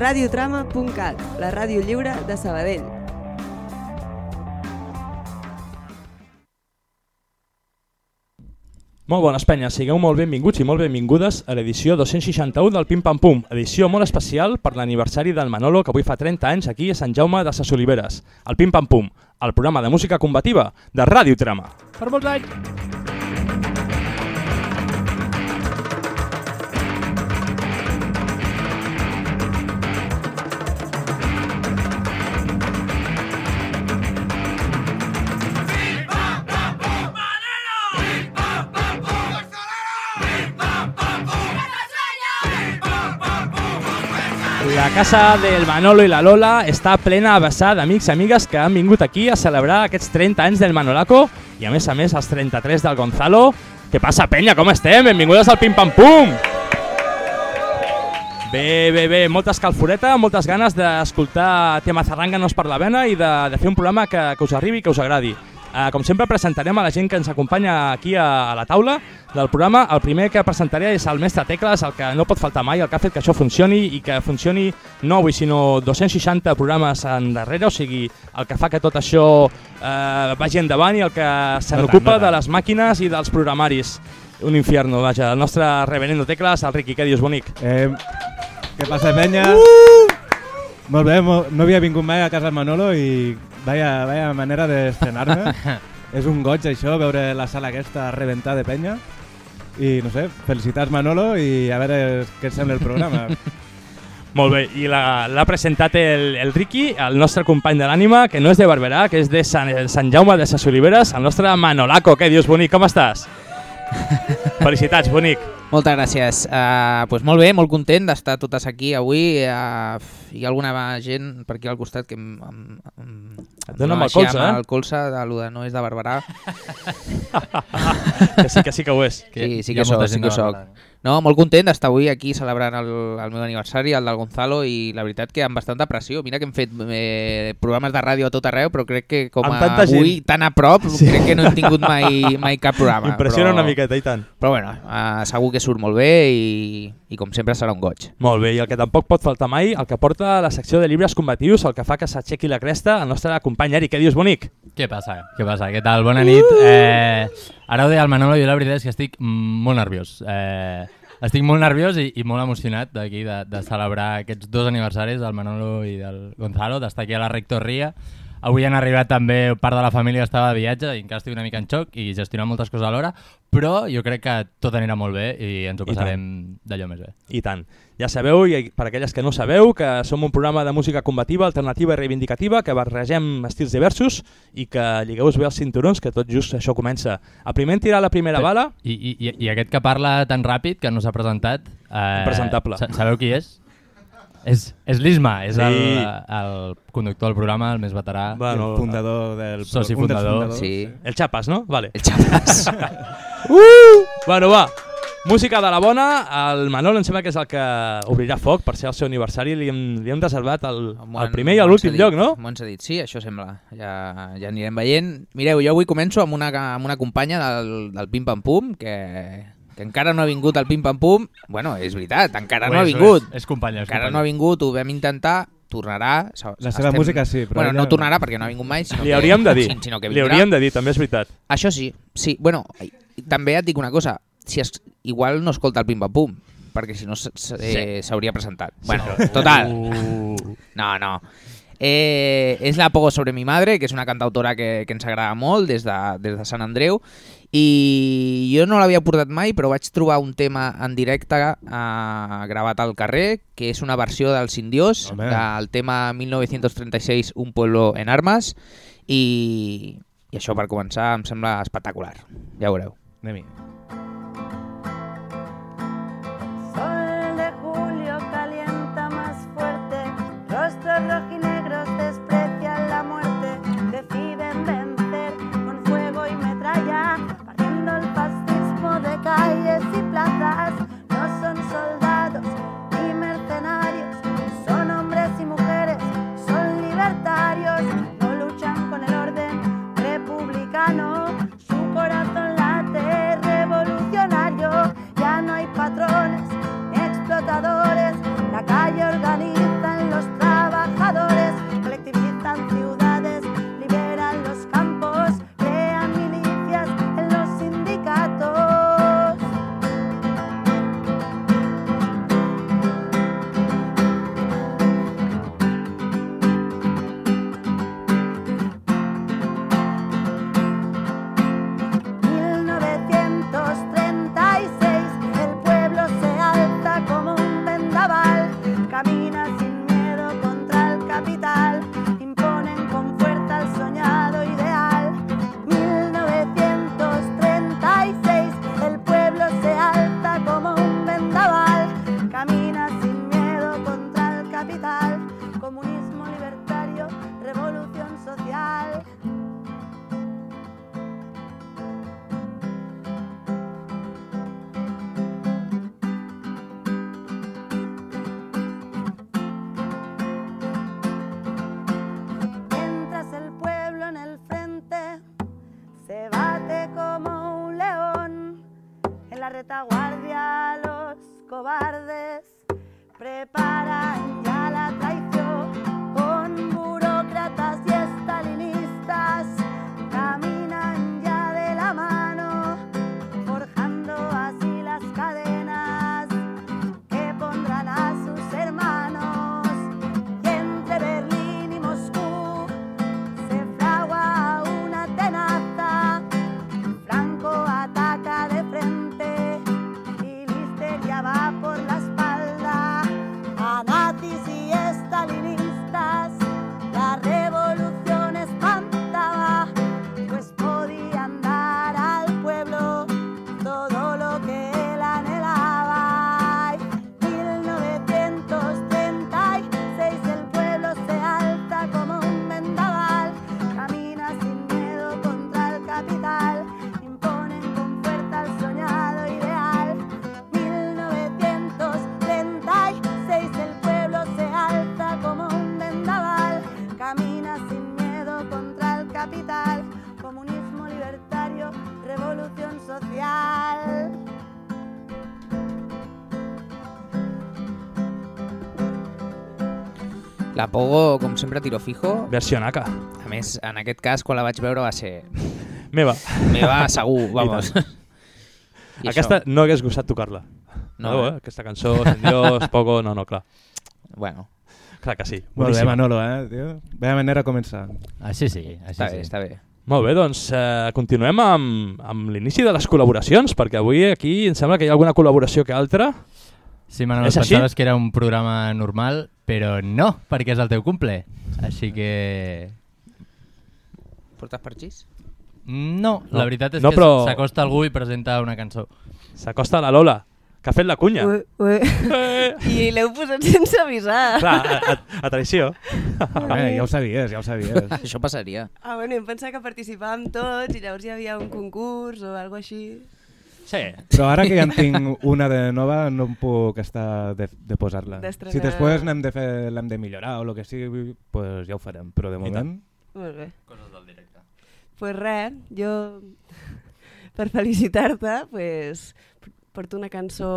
radiotrama.cat, la ràdio lliure de Sabadell. Molt bones penyes, sigueu molt benvinguts i molt benvingudes a l'edició 261 del Pim Pam Pum, edició molt especial per l'aniversari del Manolo que avui fa 30 anys aquí a Sant Jaume de Ses Oliveres. El Pim Pam Pum, el programa de música combativa de Ràdio Trama. Per molts anys! Casa del Manolo i la Lola està plena a vessar d'amics i amigues que han vingut aquí a celebrar aquests 30 anys del Manolaco i a més a més els 33 del Gonzalo. Què passa, penya? Com estem? Benvingudes al Pim Pam Pum! Bé, bé, bé, molta escalforeta, moltes ganes d'escoltar tema zarranganos per la vena i de, de fer un programa que, que us arribi i que us agradi. Uh, com sempre presentarem a la gent que ens acompanya aquí a, a la taula del programa. El primer que presentaré és el mestre Tecles, el que no pot faltar mai, el que ha fet que això funcioni i que funcioni no avui sinó 260 programes endarrere, o sigui, el que fa que tot això eh, vagi endavant i el que se No n'ocupa no tant. de les màquines i dels programaris. Un infierno, vaja. El nostre reverendo Tecles, el Riqui, què dius, bonic? Eh, què passa, penya? Molt bé, mo no havia vingut mai a casa Manolo i vaya, vaya manera d'estrenar-me. És un goig això, veure la sala aquesta rebentar de penya. I no sé, felicitats Manolo i a veure què et sembla el programa. Molt bé, i la- l'ha presentat el, el Riqui, el nostre company de l'ànima, que no és de Barberà, que és de Sant, Sant Jaume de Ses Oliveres, el nostre Manolaco. Què dius, bonic? Com estàs? Felicitats, bonic. Moltes gràcies. Uh, pues molt bé, molt content d'estar totes aquí avui. Uh, hi ha alguna gent per aquí al costat que em, em, em, em dona amb el colze, eh? el colze de lo de no és de Barberà. Que sí, que sí que ho és. Sí, sí ha que soc, sí que soc. No, molt content d'estar avui aquí celebrant el, el meu aniversari, el del Gonzalo, i la veritat que amb bastanta pressió. Mira que hem fet eh, programes de ràdio a tot arreu, però crec que com a avui, gent. tan a prop, sí. crec que no hem tingut mai, mai cap programa. Impressiona però, una miqueta, i tant. Però bueno, uh, segur que surt molt bé i, i com sempre serà un goig. Molt bé, i el que tampoc pot faltar mai, el que porta a la secció de llibres combatius, el que fa que s'aixequi la cresta, el nostre company Eric. Què dius, bonic? Què passa? Què passa? Què tal? Bona nit. Eh, ara ho deia el Manolo, jo la veritat és que estic molt nerviós. Eh, estic molt nerviós i, i molt emocionat d'aquí de, de celebrar aquests dos aniversaris del Manolo i del Gonzalo, d'estar aquí a la rectoria. Avui han arribat també part de la família que estava de viatge i encara estic una mica en xoc i gestionant moltes coses alhora, però jo crec que tot anirà molt bé i ens ho passarem d'allò més bé. I tant. Ja sabeu, i per aquelles que no sabeu, que som un programa de música combativa, alternativa i reivindicativa, que barregem estils diversos i que lligueu bé els cinturons, que tot just això comença. El primer tirar la primera bala, I, i, i- aquest que parla tan ràpid, que no s'ha presentat... Eh, Impresentable. sa- Sabeu qui és? És, és l'Isma, és Sí. el, el conductor del programa, el més veterà. Bueno, el fundador del... Soci un fundador. Sí. el Chapas, no? Vale. El xapas. Bueno, va. Música de la bona, el Manol em sembla que és el que obrirà foc per ser el seu aniversari, li hem, li hem reservat el, el han- primer i l'últim lloc, no? M'ho han cedit, sí, això sembla. Ja, ja anirem veient. Mireu, jo avui començo amb una, amb una companya del, del Pim Pam Pum, que, que encara no ha vingut al Pim Pam Pum. Bueno, és veritat, encara Ho no ha és, vingut. És, és companya, és Encara companya. no ha vingut, ho vam intentar, tornarà. La seva música sí, però Bueno, ella no tornarà perquè no ha vingut mai, sinó Li que, hauríem de dir. sin- sinó que Li hauríem de dir, també és veritat. Això sí, sí. Bueno, també et dic una cosa, si es, igual no escolta el Pim Pam Pum, perquè si no s- s- eh, s'hauria presentat. Bueno, total. Uh, No, no. Eh, és la Pogo sobre mi madre, que és una cantautora que, que ens agrada molt des de, des de Sant Andreu i jo no l'havia portat mai però vaig trobar un tema en directe eh, gravat al carrer que és una versió del Sindiós Home. del tema 1936 Un pueblo en armes i, i això per començar em sembla espectacular ja ho veureu Anem-hi. Pogo, com sempre, tiro fijo. Versió naca. A més, en aquest cas, quan la vaig veure va ser Meva. meva segur, vamos. I Aquesta això, no hagués gustat tocar-la. No, No, eh? eh? Aquesta cançó, Sin Dios, Poco, no, no, clar. Bueno, Clar que sí. Molt bé. Manolo, eh, tio? Veia manera de començar. Així sí, així està sí. bé, està bé. Molt bé, doncs eh, continuem amb, amb l'inici de les col·laboracions, perquè avui aquí em sembla que hi ha alguna col·laboració que altra. Sí, Manolo, És així? pensaves que era un programa normal, però no, perquè és el teu cumple. Així que... Portes parxís? No, No. la veritat és No, que però- s'acosta algú i presenta una cançó. S'acosta la Lola, que ha fet la cunya. Ue, ue. Eh, I l'heu posat sense avisar. clar, a, a, a traïció. Eh, ja ho sabies, ja ho sabies. Això passaria. Ah, bueno, em pensava que participàvem tots i llavors hi havia un concurs o alguna així. Sí. Però ara que ja en tinc una de nova, no em puc estar de, de posar-la. Si després n'hem de fer, l'hem de millorar o el que sigui, pues ja ho farem. Però de moment... Molt bé. Coses del directe. Pues res, jo per felicitar-te, pues, porto una cançó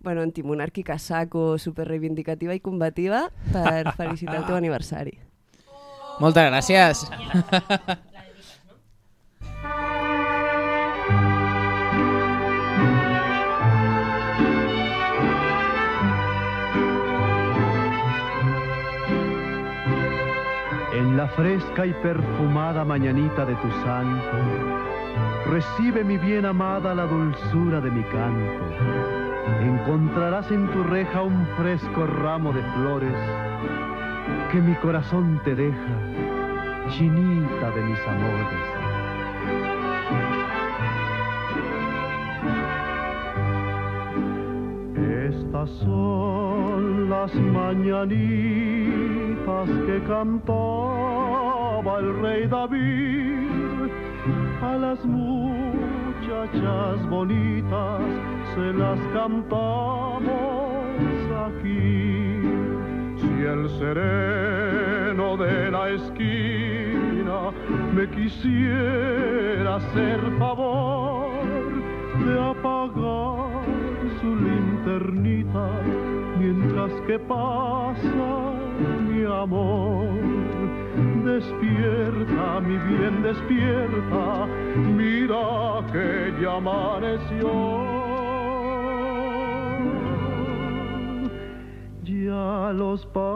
bueno, antimonàrquica, saco, super reivindicativa i combativa per felicitar el teu aniversari. Moltes gràcies. la fresca y perfumada mañanita de tu santo, recibe mi bien amada la dulzura de mi canto. Encontrarás en tu reja un fresco ramo de flores que mi corazón te deja, chinita de mis amores. Estas son las mañanitas que cantaba el rey David. A las muchachas bonitas se las cantamos aquí. Si el sereno de la esquina me quisiera hacer favor de apagar su mientras que pasa mi amor. Despierta, mi bien, despierta, mira que ya amaneció. Ya los pajarillos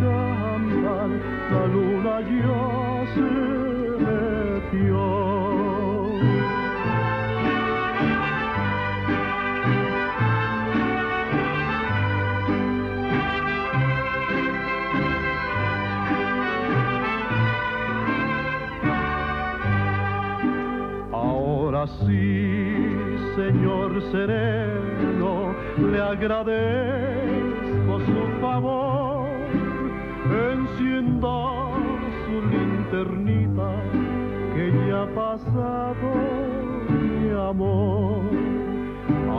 cantan, la luna ya se metió. Ahora sí, señor sereno, le agradezco su favor. Encienda su linternita, que ya ha pasado mi amor.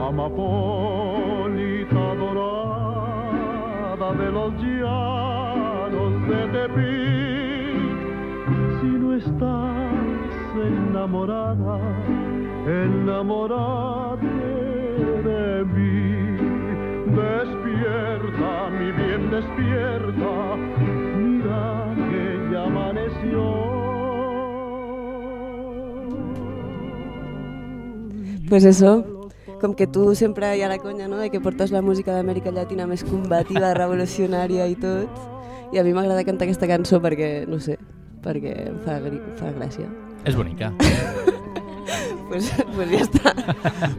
Amapolita dorada de los llanos de Tepic, si no estás en enamorada, enamorada de mí. Despierta, mi bien, despierta, mira que ya amaneció. Pues eso, com que tu sempre hi ha la conya, no?, de que portes la música d'Amèrica Llatina més combativa, revolucionària i tot, i a mi m'agrada cantar aquesta cançó perquè, no sé, perquè em fa, fa gràcia. És bonica. Pues, pues ja està.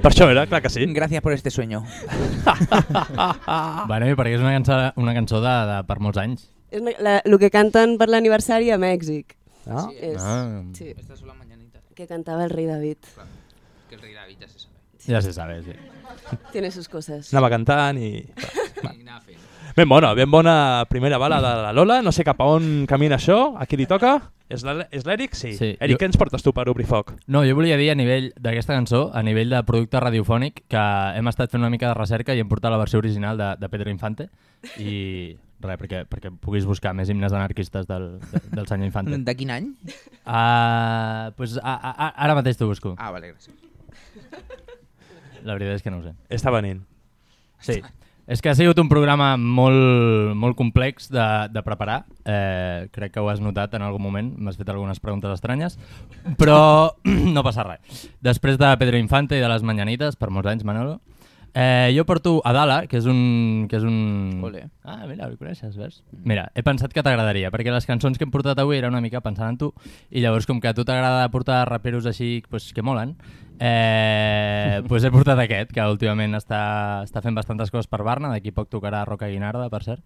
Per això era, clar que sí. Gracias por este sueño. bueno, i perquè és una cançó, una cançó de, de, per molts anys. És una- la, el que canten per l'aniversari a Mèxic. Ah. És, Ah. sí, Estas son las mañanitas. que cantava el rei David. Que el rey David ya se sabe. Ja se sabe, sí. Tiene sus coses. Anava cantant i... Y nada feo. Ben bona, ben bona primera bala de la Lola. No sé cap a on camina això, a qui li toca. És l'Eric? Sí. Sí, Eric, jo- què ens portes tu per obrir foc? No, jo volia dir a nivell d'aquesta cançó, a nivell de producte radiofònic, que hem estat fent una mica de recerca i hem portat la versió original de, de Pedro Infante i res, perquè, perquè puguis buscar més himnes anarquistes del, de, del senyor Infante. ¿De quin any? Uh, pues, a, a, a, ara mateix t'ho busco. Ah, vale, gràcies. La veritat és que no ho sé. Està venint. Sí. És que ha sigut un programa molt, molt complex de, de preparar. Eh, crec que ho has notat en algun moment. M'has fet algunes preguntes estranyes. Però no passa res. Després de Pedro Infante i de les Mañanites, per molts anys, Manolo, eh, jo porto Adala, que és un... Que és un... Ole. Ah, mira, el coneixes, veus? Mira, he pensat que t'agradaria, perquè les cançons que hem portat avui era una mica pensant en tu, i llavors com que a tu t'agrada portar raperos així pues, que molen, eh, pues he portat aquest, que últimament està, està fent bastantes coses per Barna, d'aquí poc tocarà Roca Guinarda, per cert,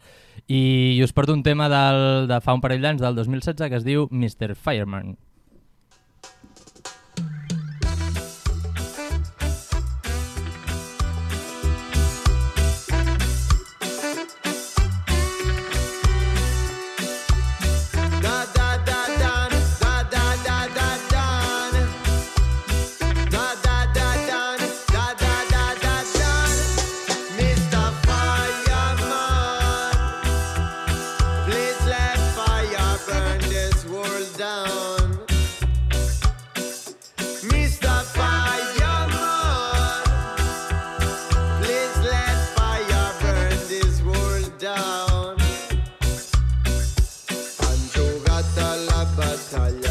i us porto un tema del, de fa un parell d'anys, del 2016, que es diu Mr. Fireman. La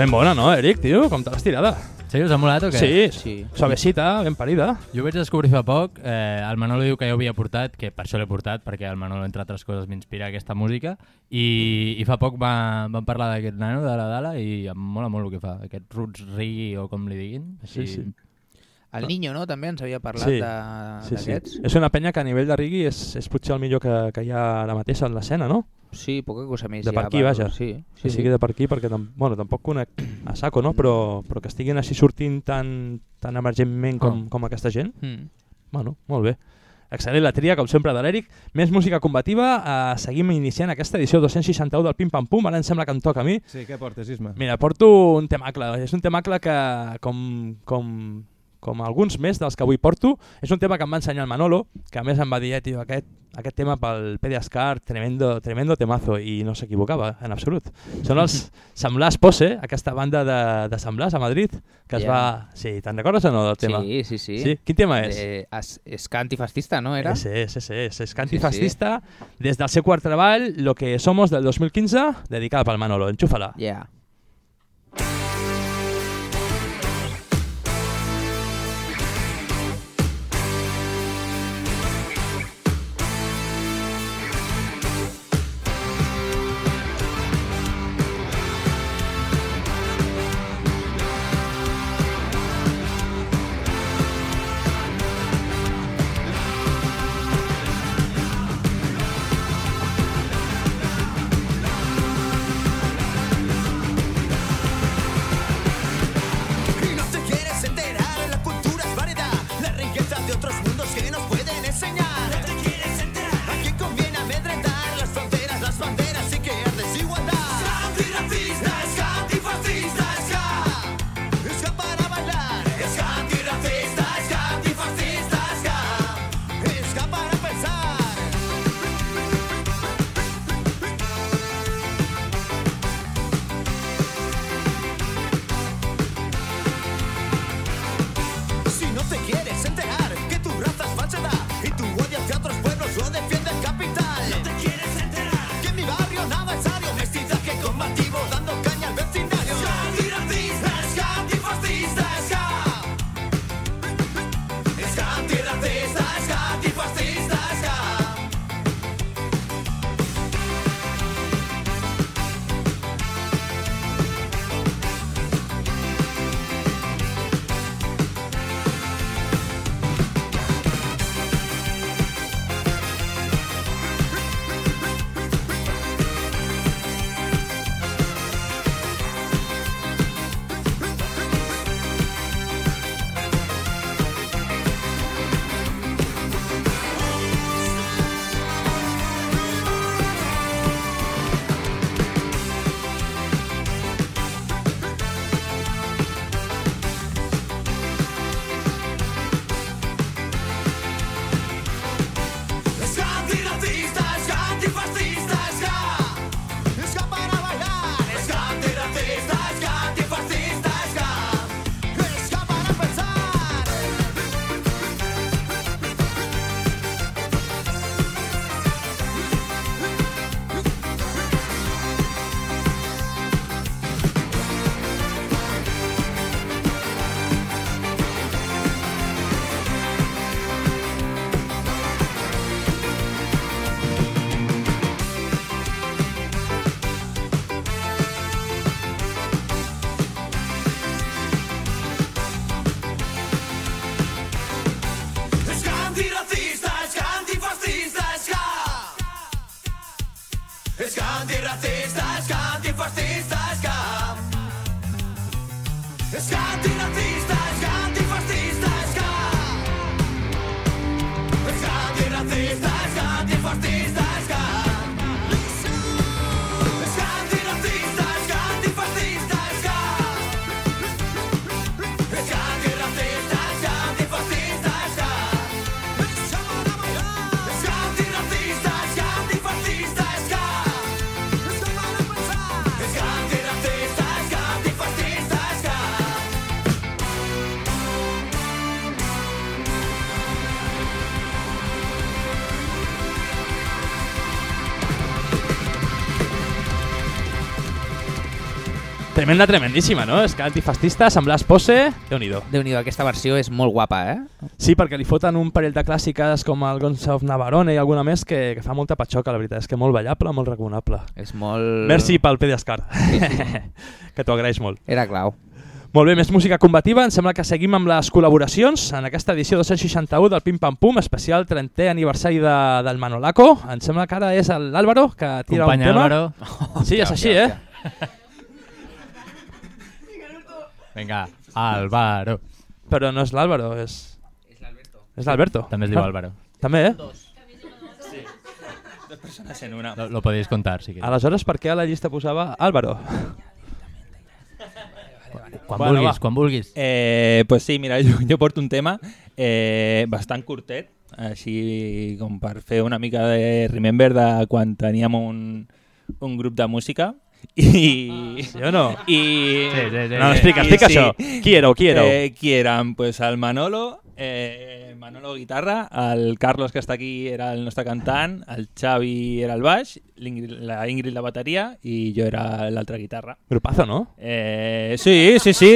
Ben bona, no, Eric, tio? Com te l'has tirada? Sí, us ha molat o què? Sí, Sí. suavecita, ben parida. Jo ho vaig descobrir fa poc, eh, el Manolo diu que ja ho havia portat, que per això l'he portat, perquè el Manolo, entre altres coses, m'inspira aquesta música, i, i fa poc va, vam parlar d'aquest nano, de la Dala, i em mola molt el que fa, aquest roots reggae o com li diguin. Sí, sí. El Niño, no? També ens havia parlat Sí, de- Sí, sí. d'aquests. És una penya que a nivell de rigui és, és potser el millor que, que hi ha ara mateix en l'escena, no? Sí, poca cosa més. De per aquí, però vaja. Sí, sí, que sigui de per aquí, perquè tam bueno, tampoc conec a saco, no? però, però que estiguin així sortint tan, tan emergentment com, Oh. com aquesta gent, Mm. bueno, molt bé. Excel·lent la tria, com sempre, de l'Eric. Més música combativa, eh, seguim iniciant aquesta edició 261 del Pim Pam Pum, ara em sembla que em toca a mi. Sí, què portes, Isma? Mira, porto un temacle, és un temacle que, com, com, com alguns més dels que avui porto, és un tema que em va ensenyar el Manolo, que a més em va dir, eh, tio, aquest, aquest tema pel PDSCAR, tremendo, tremendo temazo, i no s'equivocava, en absolut. Són els Semblars Pose, aquesta banda de, de Semblars a Madrid, que es Ja. va... Sí, te'n recordes o no del tema? Sí, sí, sí. sí? Quin tema és? De, es, és que antifascista, no era? Ese, ese, ese, ese, és Sí, cantifascista, des del seu quart treball, Lo que somos del 2015, dedicat pel Manolo. Enxúfala. Yeah. Tremenda, tremendíssima, no? És que antifascista, semblàs pose... Déu-n'hi-do. déu nhi aquesta versió és molt guapa, eh? Sí, perquè li foten un parell de clàssiques com el Guns of Navarone i alguna més que, que fa molta patxoca, la veritat. És que molt ballable, molt recomanable. És molt... Merci pel Pediascar, que t'ho agraeix molt. Era clau. Molt bé, més música combativa. Em sembla que seguim amb les col·laboracions en aquesta edició 261 del Pim Pam Pum, especial 30è aniversari de, del Manolaco. Em sembla que ara és el l'Àlvaro que tira Company un tema. Álvaro. Sí, és així, eh? Vinga, Álvaro. Però no és l'Àlvaro, és... És l'Alberto. També es diu Ah, Álvaro. També, eh? Dos persones en una. Lo, lo podéis contar, si queréis. Aleshores, per què a la llista posava Álvaro? Quan Bueno, vulguis, va. quan vulguis. Eh, pues sí, mira, jo, jo porto un tema eh, bastant curtet, així com per fer una mica de remember de quan teníem un, un grup de música. I, Sí o no? I, Sí, sí, sí. No, explica, i explica sí. això. Qui éreu, qui éreu? Eh, qui érem? Pues el Manolo, eh, Manolo guitarra, el Carlos que està aquí era el nostre cantant, el Xavi era el baix, l'Ingrid- la Ingrid la bateria i jo era l'altra guitarra. Grupazo, no? Eh, sí, sí, sí.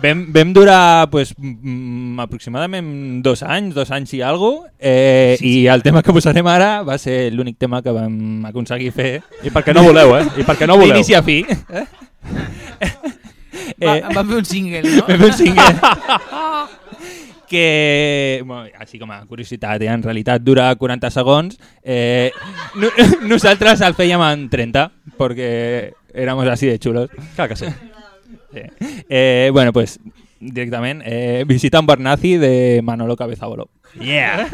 Sí. Vam, vam durar pues, mm, aproximadament dos anys, dos anys i alguna eh, i el tema que posarem ara va ser l'únic tema que vam aconseguir fer I perquè no voleu, eh? I perquè no voleu. d'inici a fi. Eh? Va, em van fer un single, no? Vam fer un single que, bueno, així com a curiositat, eh, en realitat dura 40 segons. Eh, no, nosaltres el fèiem en 30, perquè éramos así de xulos. Clar que sí. Sí. Eh, bueno, pues directament, eh, visita en Barnazi de Manolo Cabezabolo. Yeah!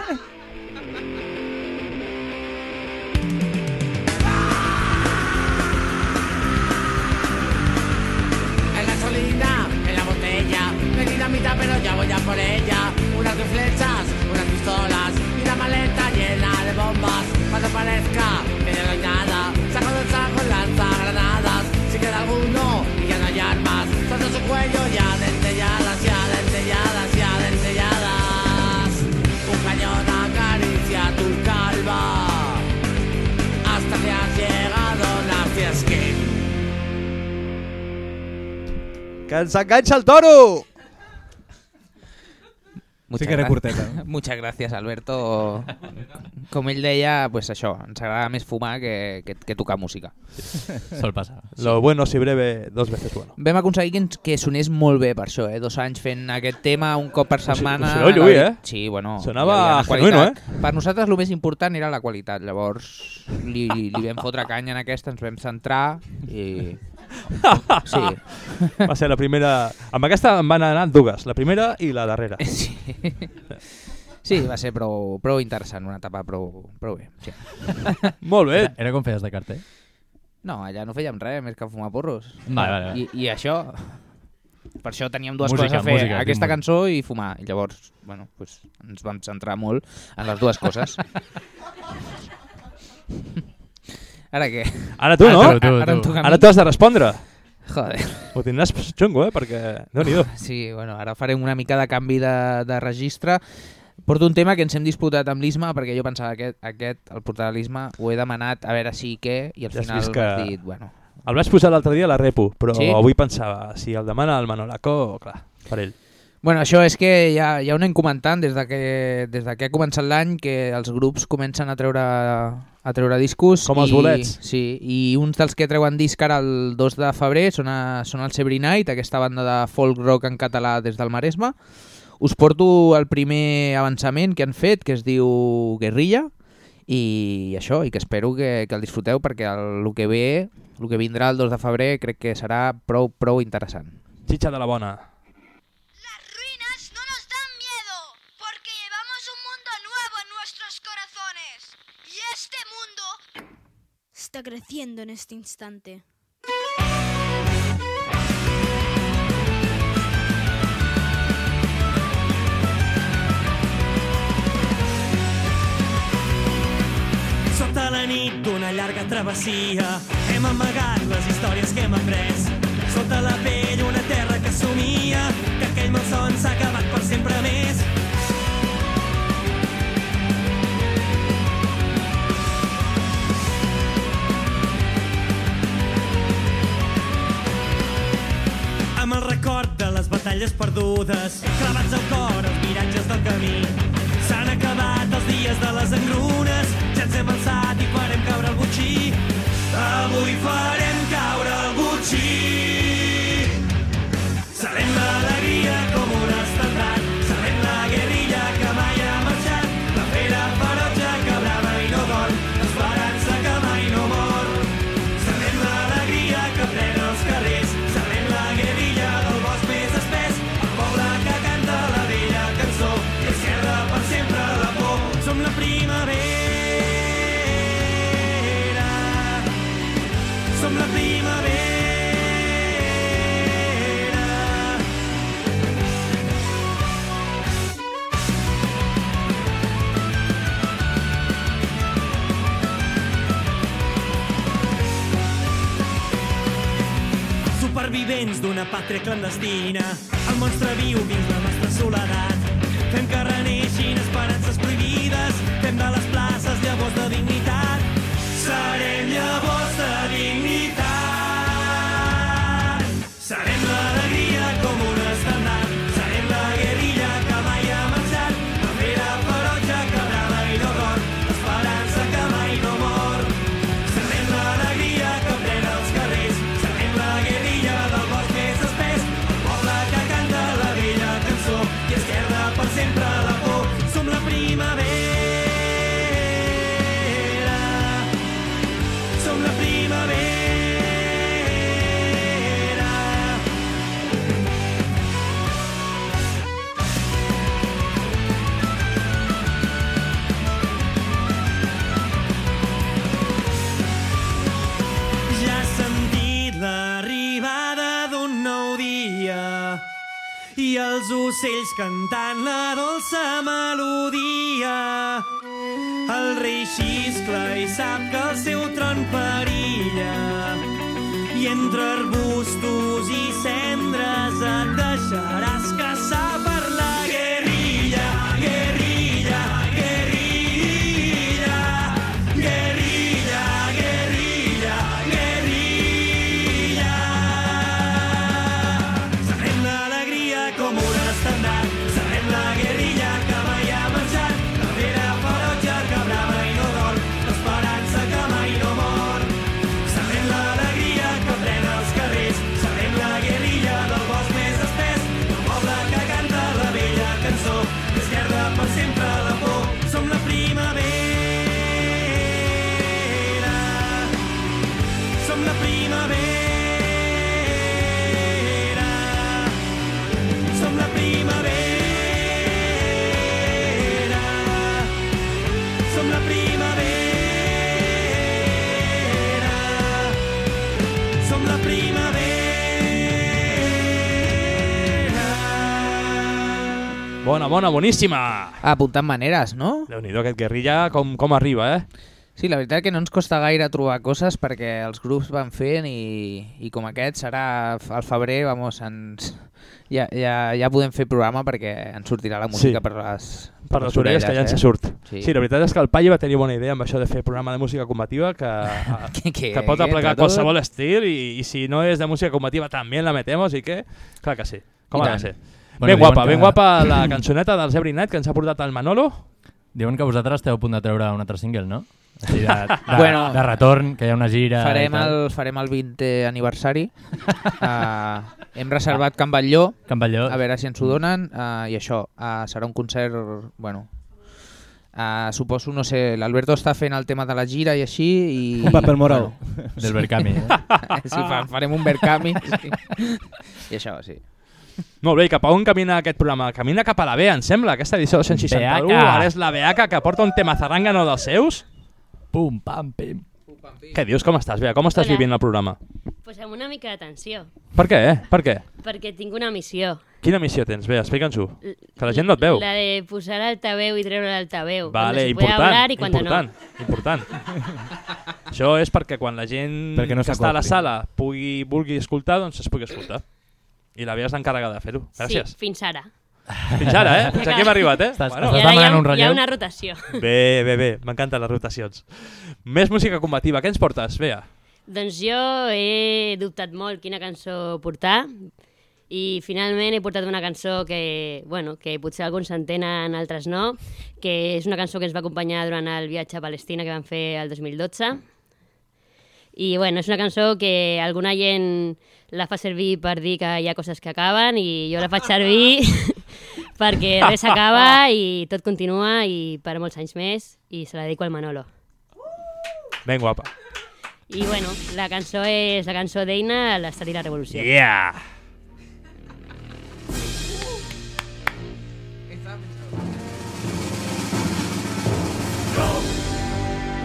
En gasolina, en la botella, me dinamita pero ya voy a por ella. Unas de flechas, ya dentelladas, ya dentelladas, ya dentelladas. Un cañón acaricia tu calva hasta que has llegado la. Que ens enganxa el toro! Sí que era curteta. Muchas gracias, Alberto. Com ell deia, pues això, ens agrada més fumar que, que, que tocar música. Sol passar. Lo bueno si breve, dos veces bueno. Vam aconseguir que, ens, que sonés molt bé per això, eh? dos anys fent aquest tema un cop per setmana. lluir, La- eh? Sí, bueno. Sonava genuïno, eh? Per nosaltres el més important era la qualitat, llavors li, li vam fotre canya en aquesta, ens vam centrar i... Sí. Va ser la primera... Amb aquesta em van anar dues, la primera i la darrera. sí. Sí, va ser prou, prou interessant, una etapa prou, prou bé. Sí. Molt bé. Era, era com feies de carter? No, allà no fèiem res més que fumar porros. Vale, vale, vale. I, I això... Per això teníem dues Música, coses a fer, música, aquesta cançó i fumar. I llavors, bueno, pues, ens vam centrar molt en les dues coses. Ara què? Ara tu, no? Ara tu, Ara tu. Ara tu has de respondre. Joder. Ho tindràs xungo, eh? Perquè... Déu-n'hi-do. Sí, bueno, ara farem una mica de canvi de, de registre. Porto un tema que ens hem disputat amb l'Isma perquè jo pensava que aquest, aquest el portarà l'Isma, ho he demanat a veure si i què, i al Ja final m'has que- dit, bueno, El vaig posar l'altre dia a la repo, però Sí? avui pensava, si el demana el Manolaco, clar, per ell. Bueno, això és que ja, ja ho anem comentant des de que, des de que ha començat l'any que els grups comencen a treure a treure discos. Com els i, bolets. Sí, i uns dels que treuen disc ara el 2 de febrer són, a, són el Sebri Night, aquesta banda de folk rock en català des del Maresme. Us porto el primer avançament que han fet, que es diu Guerrilla, i això, i que espero que, que el disfruteu perquè el, el que ve, el que vindrà el 2 de febrer crec que serà prou, prou interessant. Chicha de la bona. Está creciendo en este instante. Sota la nit d'una llarga travessia hem amagat les històries que hem après. Sota la pell una terra que somia que aquell malson s'ha acabat per sempre més. Amb el record de les batalles perdudes, clavats al cor els miratges del camí. S'han acabat els dies de les engrunes, ja ens hem alçat i farem caure el butxí. Avui farem caure el butxí. Serem l'alegria clandestina, el monstre viu dins la nostra soledat. Xiscla i sap que el seu tron perilla. I entre arbustos i cendres et Bona, bona, boníssima! Apuntant maneres, no? Déu-n'hi-do, aquest guerrilla com, com arriba, eh? Sí, la veritat que no ens costa gaire trobar coses perquè els grups van fent i, i com aquest serà al febrer, vamos, ens, ja, ja, ja podem fer programa perquè ens sortirà la música Sí. per les Per les orelles que ja ens eh? surt. Sí. Sí, la veritat és que el Palle va tenir bona idea amb això de fer programa de música combativa que, que, que, que pot aplicar entre tot. qualsevol estil i, i si no és de música combativa també la metemos i que, clar que sí. Com I ha de tant. ser. Bueno, ben guapa, que- ben guapa la cançoneta dels Every Night que ens ha portat el Manolo. Diuen que vosaltres esteu a punt de treure un altre single, no? Així de, de, Bueno, de retorn, que hi ha una gira... Farem el, farem el 20è aniversari. uh, hem reservat Can Batlló. Can Batlló. A veure si ens ho donen. Uh, I això, uh, serà un concert... Bueno, Uh, suposo, no sé, l'Alberto està fent el tema de la gira i així i... Un paper moral. Del Berkami, eh? sí, fa, farem un Berkami. Sí. I això, sí. Molt bé, i cap a on camina aquest programa? Camina cap a la B, em sembla, aquesta edició 161. Beaca. Ara és la Beaca que porta un tema zarranga no dels seus. Pum, pam, pim. Què dius? Com estàs, Bea? Com estàs Hola. vivint el programa? Pues amb una mica de tensió, Per què, eh? Per què? perquè tinc una missió. Quina missió tens, Bea? Explica'ns-ho. Que la gent no et veu. La de posar altaveu i treure l'altaveu. Vale, important, hablar y cuando important, no. important. Això és perquè quan la gent Perquè no que està a la sala pugui, vulgui escoltar, doncs es pugui escoltar. I és l'encarregada de fer-ho. Gràcies. Sí, fins ara. Fins ara, eh? Fins aquí hem arribat, eh? Estàs- Bueno. Estàs ara hi ha, demanant un hi ha relleu? una rotació. Bé, bé, bé. M'encanten les rotacions. Més música combativa. Què ens portes, Bea? Doncs jo he dubtat molt quina cançó portar i finalment he portat una cançó que, bueno, que potser alguns s'entenen, altres no, que és una cançó que ens va acompanyar durant el viatge a Palestina que vam fer el 2012. I bueno, és una cançó que alguna gent la fa servir per dir que hi ha coses que acaben i jo la faig servir perquè res s'acaba i tot continua i per molts anys més i se la dedico al Manolo. Ben guapa. I bueno, la cançó és la cançó d'Eina, l'Estat i la Revolució. Yeah!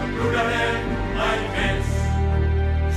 No plorarem.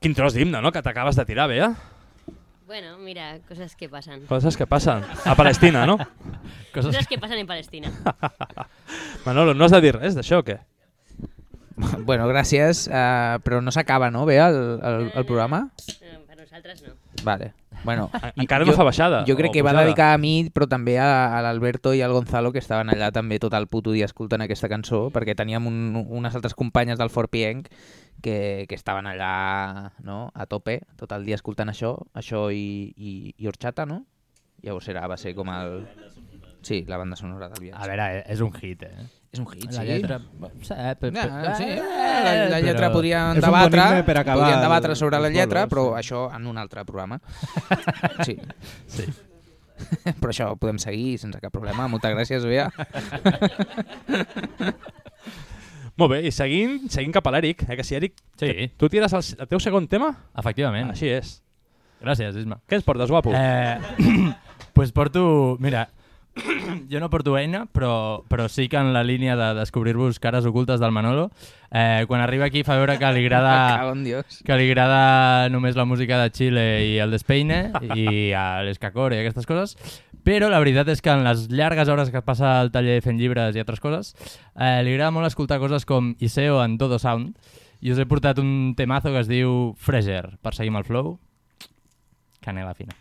Quin tros d'himne, no?, que t'acabes de tirar, Bea. Bueno, mira, cosas que pasan. Coses que passen. A Palestina, no? Cosas que pasan en Palestina. Manolo, no has de dir res d'això o què? Bueno, gràcies, uh, però no s'acaba, no, bé, el, el, el programa? Eh, per nosaltres no. Vale. Bueno, Encara no fa baixada, Jo crec que va dedicar a mi, però també a, a l'Alberto i al Gonzalo, que estaven allà també tot el puto dia escoltant aquesta cançó, perquè teníem un, unes altres companyes del Fort Pienc que, que estaven allà no? a tope tot el dia escoltant això, això i, i, i Orxata, no? Llavors era, va ser com el... Sí, la banda sonora del viatge. A veure, eh, és un hit, eh? És un hit, La sí. lletra... Sí, eh, pe- pe- Ja, sí, eh, la, la lletra però- debatre, per acabar el- debatre sobre la lletra, però sí. això en un altre programa. Sí. Sí. Però això ho podem seguir sense cap problema. Moltes gràcies, Bea. Molt bé, i seguint, seguint cap a l'Eric, eh, que si Eric, Sí. tu tires el, el teu segon tema? Efectivament. Així és. Gràcies, Isma. Què ens portes, guapo? Eh, pues porto... Mira, jo no porto eina, però, però sí que en la línia de descobrir-vos cares ocultes del Manolo, eh, quan arriba aquí fa veure que li agrada que li agrada només la música de Chile i el Despeine i a l'Escacore i aquestes coses, però la veritat és que en les llargues hores que passa al taller fent llibres i altres coses, eh, li agrada molt escoltar coses com Iseo en Todo Sound, i us he portat un temazo que es diu Freser, per seguir amb el flow. Canela fina.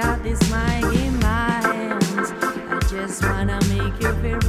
Got this mic in my hands. I just wanna make you feel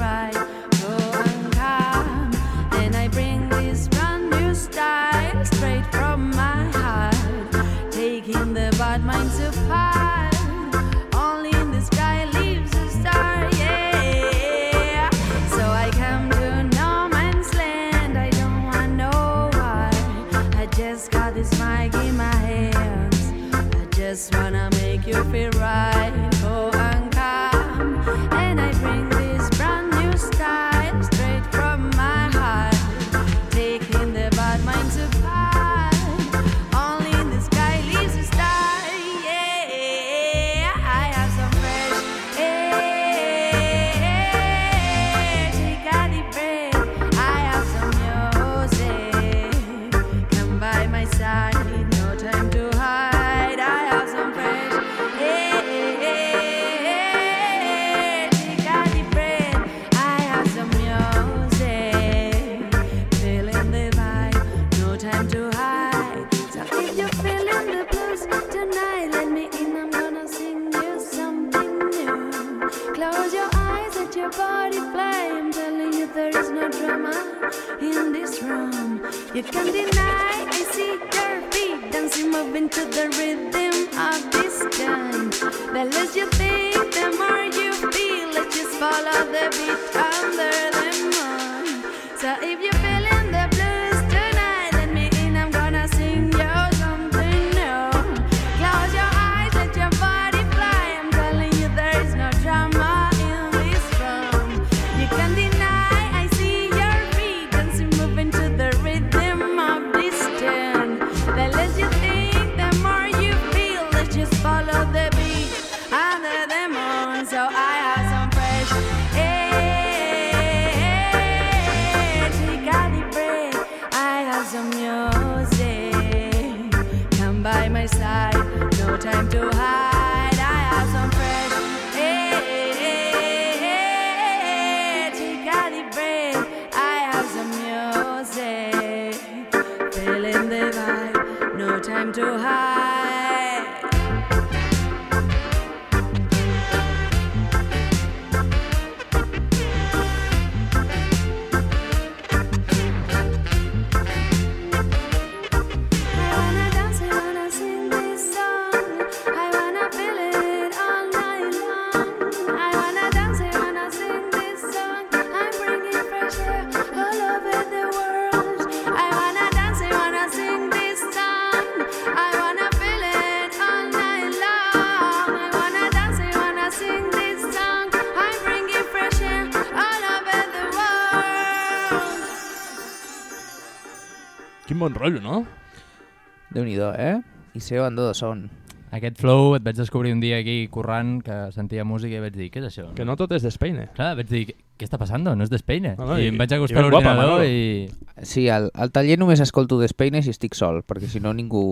rotllo, no? Déu-n'hi-do, eh? I sé on de son. Aquest flow et vaig descobrir un dia aquí currant que sentia música i vaig dir, què és això? Que no tot és d'Espeine. Clar, vaig dir, què està passant? No és d'Espeine. No, no, I, i- em vaig acostar a l'ordinador i... Sí, al, al taller només escolto Despeine si estic sol, perquè si no ningú,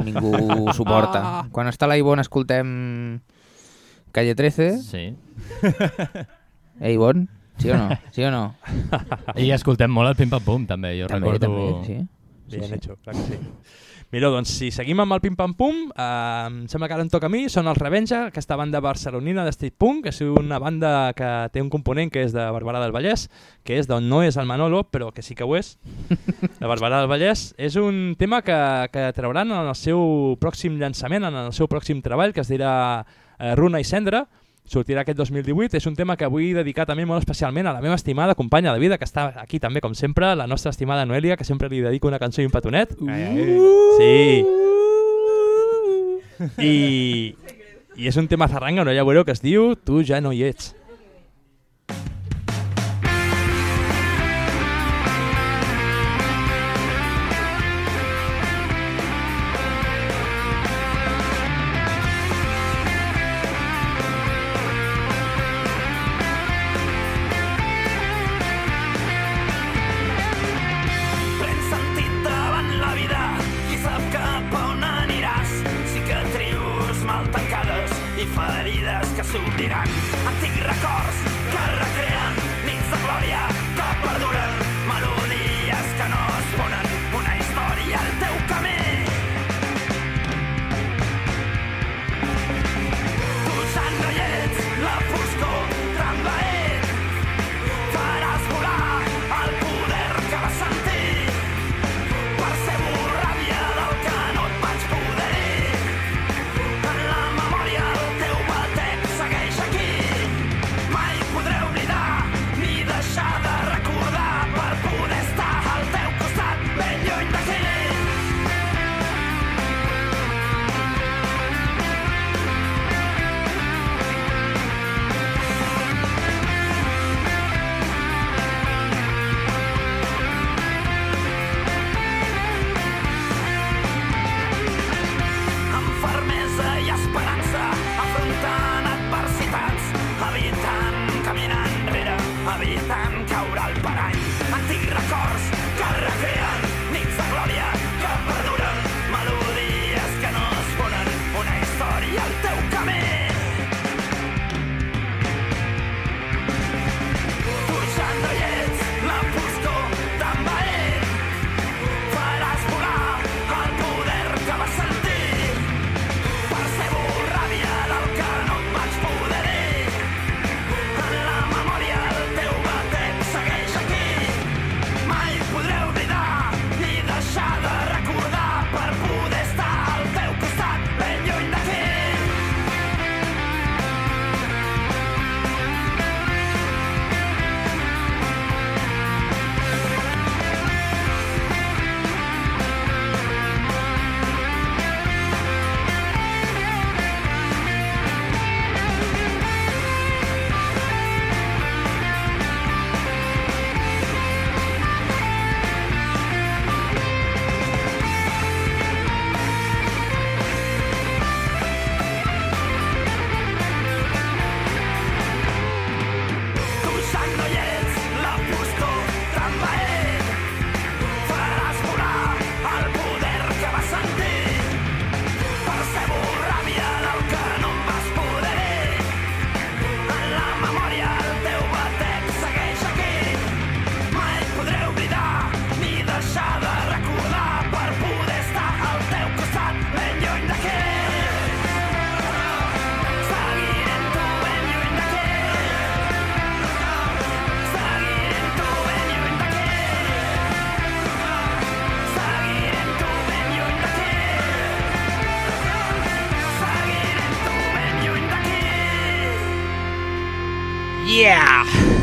ningú ho suporta. Quan està la Ivonne escoltem Calle 13. Sí. Eh, Ivonne? Sí o no? Sí o no? I escoltem molt el Pim Pam Pum, també. Jo També, recordo... també, sí. Bien hecho, clar que sí. Mireu, doncs, si seguim amb el Pim Pam Pum, eh, em sembla que ara em toca a mi, són els Revenja, aquesta banda barcelonina de street punk, que és una banda que té un component que és de Barberà del Vallès, que és d'on no és el Manolo, però que sí que ho és, de Barberà del Vallès. És un tema que, que trauran en el seu pròxim llançament, en el seu pròxim treball, que es dirà eh, Runa i Cendra, sortirà aquest 2018. És un tema que vull dedicar també molt especialment a la meva estimada companya de vida, que està aquí també, com sempre, la nostra estimada Noelia, que sempre li dedico una cançó i un petonet. Sí. I, I és un tema zarranga, no? Ja veureu, que es diu Tu ja no hi ets.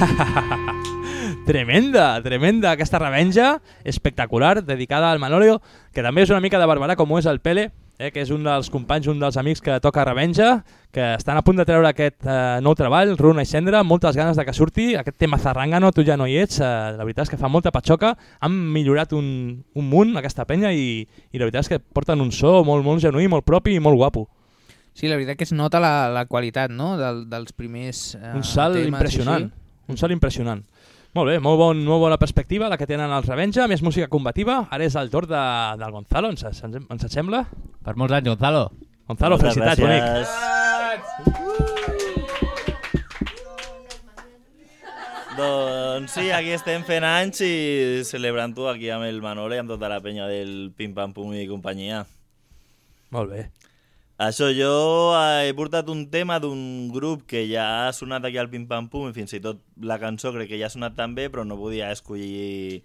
tremenda, tremenda aquesta revenja, espectacular, dedicada al Manolio, que també és una mica de Barberà com ho és el Pele. eh, que és un dels companys, un dels amics que toca Revenja, que estan a punt de treure aquest eh, nou treball, Runa i Cendra, moltes ganes de que surti. Aquest tema Zarrangano, tu ja no hi ets, eh, la veritat és que fa molta patxoca, han millorat un, un munt aquesta penya i, i la veritat és que porten un so molt, molt genuí, molt propi i molt guapo. Sí, la veritat que es nota la, la qualitat no? Del, dels primers eh, Un salt temes impressionant, així. Un salt impressionant. Molt bé, molt, bon, molt bona perspectiva la que tenen els Revenja, més música combativa. Ara és el torn de, del Gonzalo, ens, ens, ens et sembla? Per molts anys, Gonzalo. Gonzalo, Moltes felicitats, bonic. Doncs sí, aquí estem fent anys i celebrant-ho aquí amb el Manolo i amb tota la penya del Pim Pam Pum i companyia. Molt bé. Això, jo he portat un tema d'un grup que ja ha sonat aquí al Pim Pam Pum i fins i tot la cançó crec que ja ha sonat també, però no podia escollir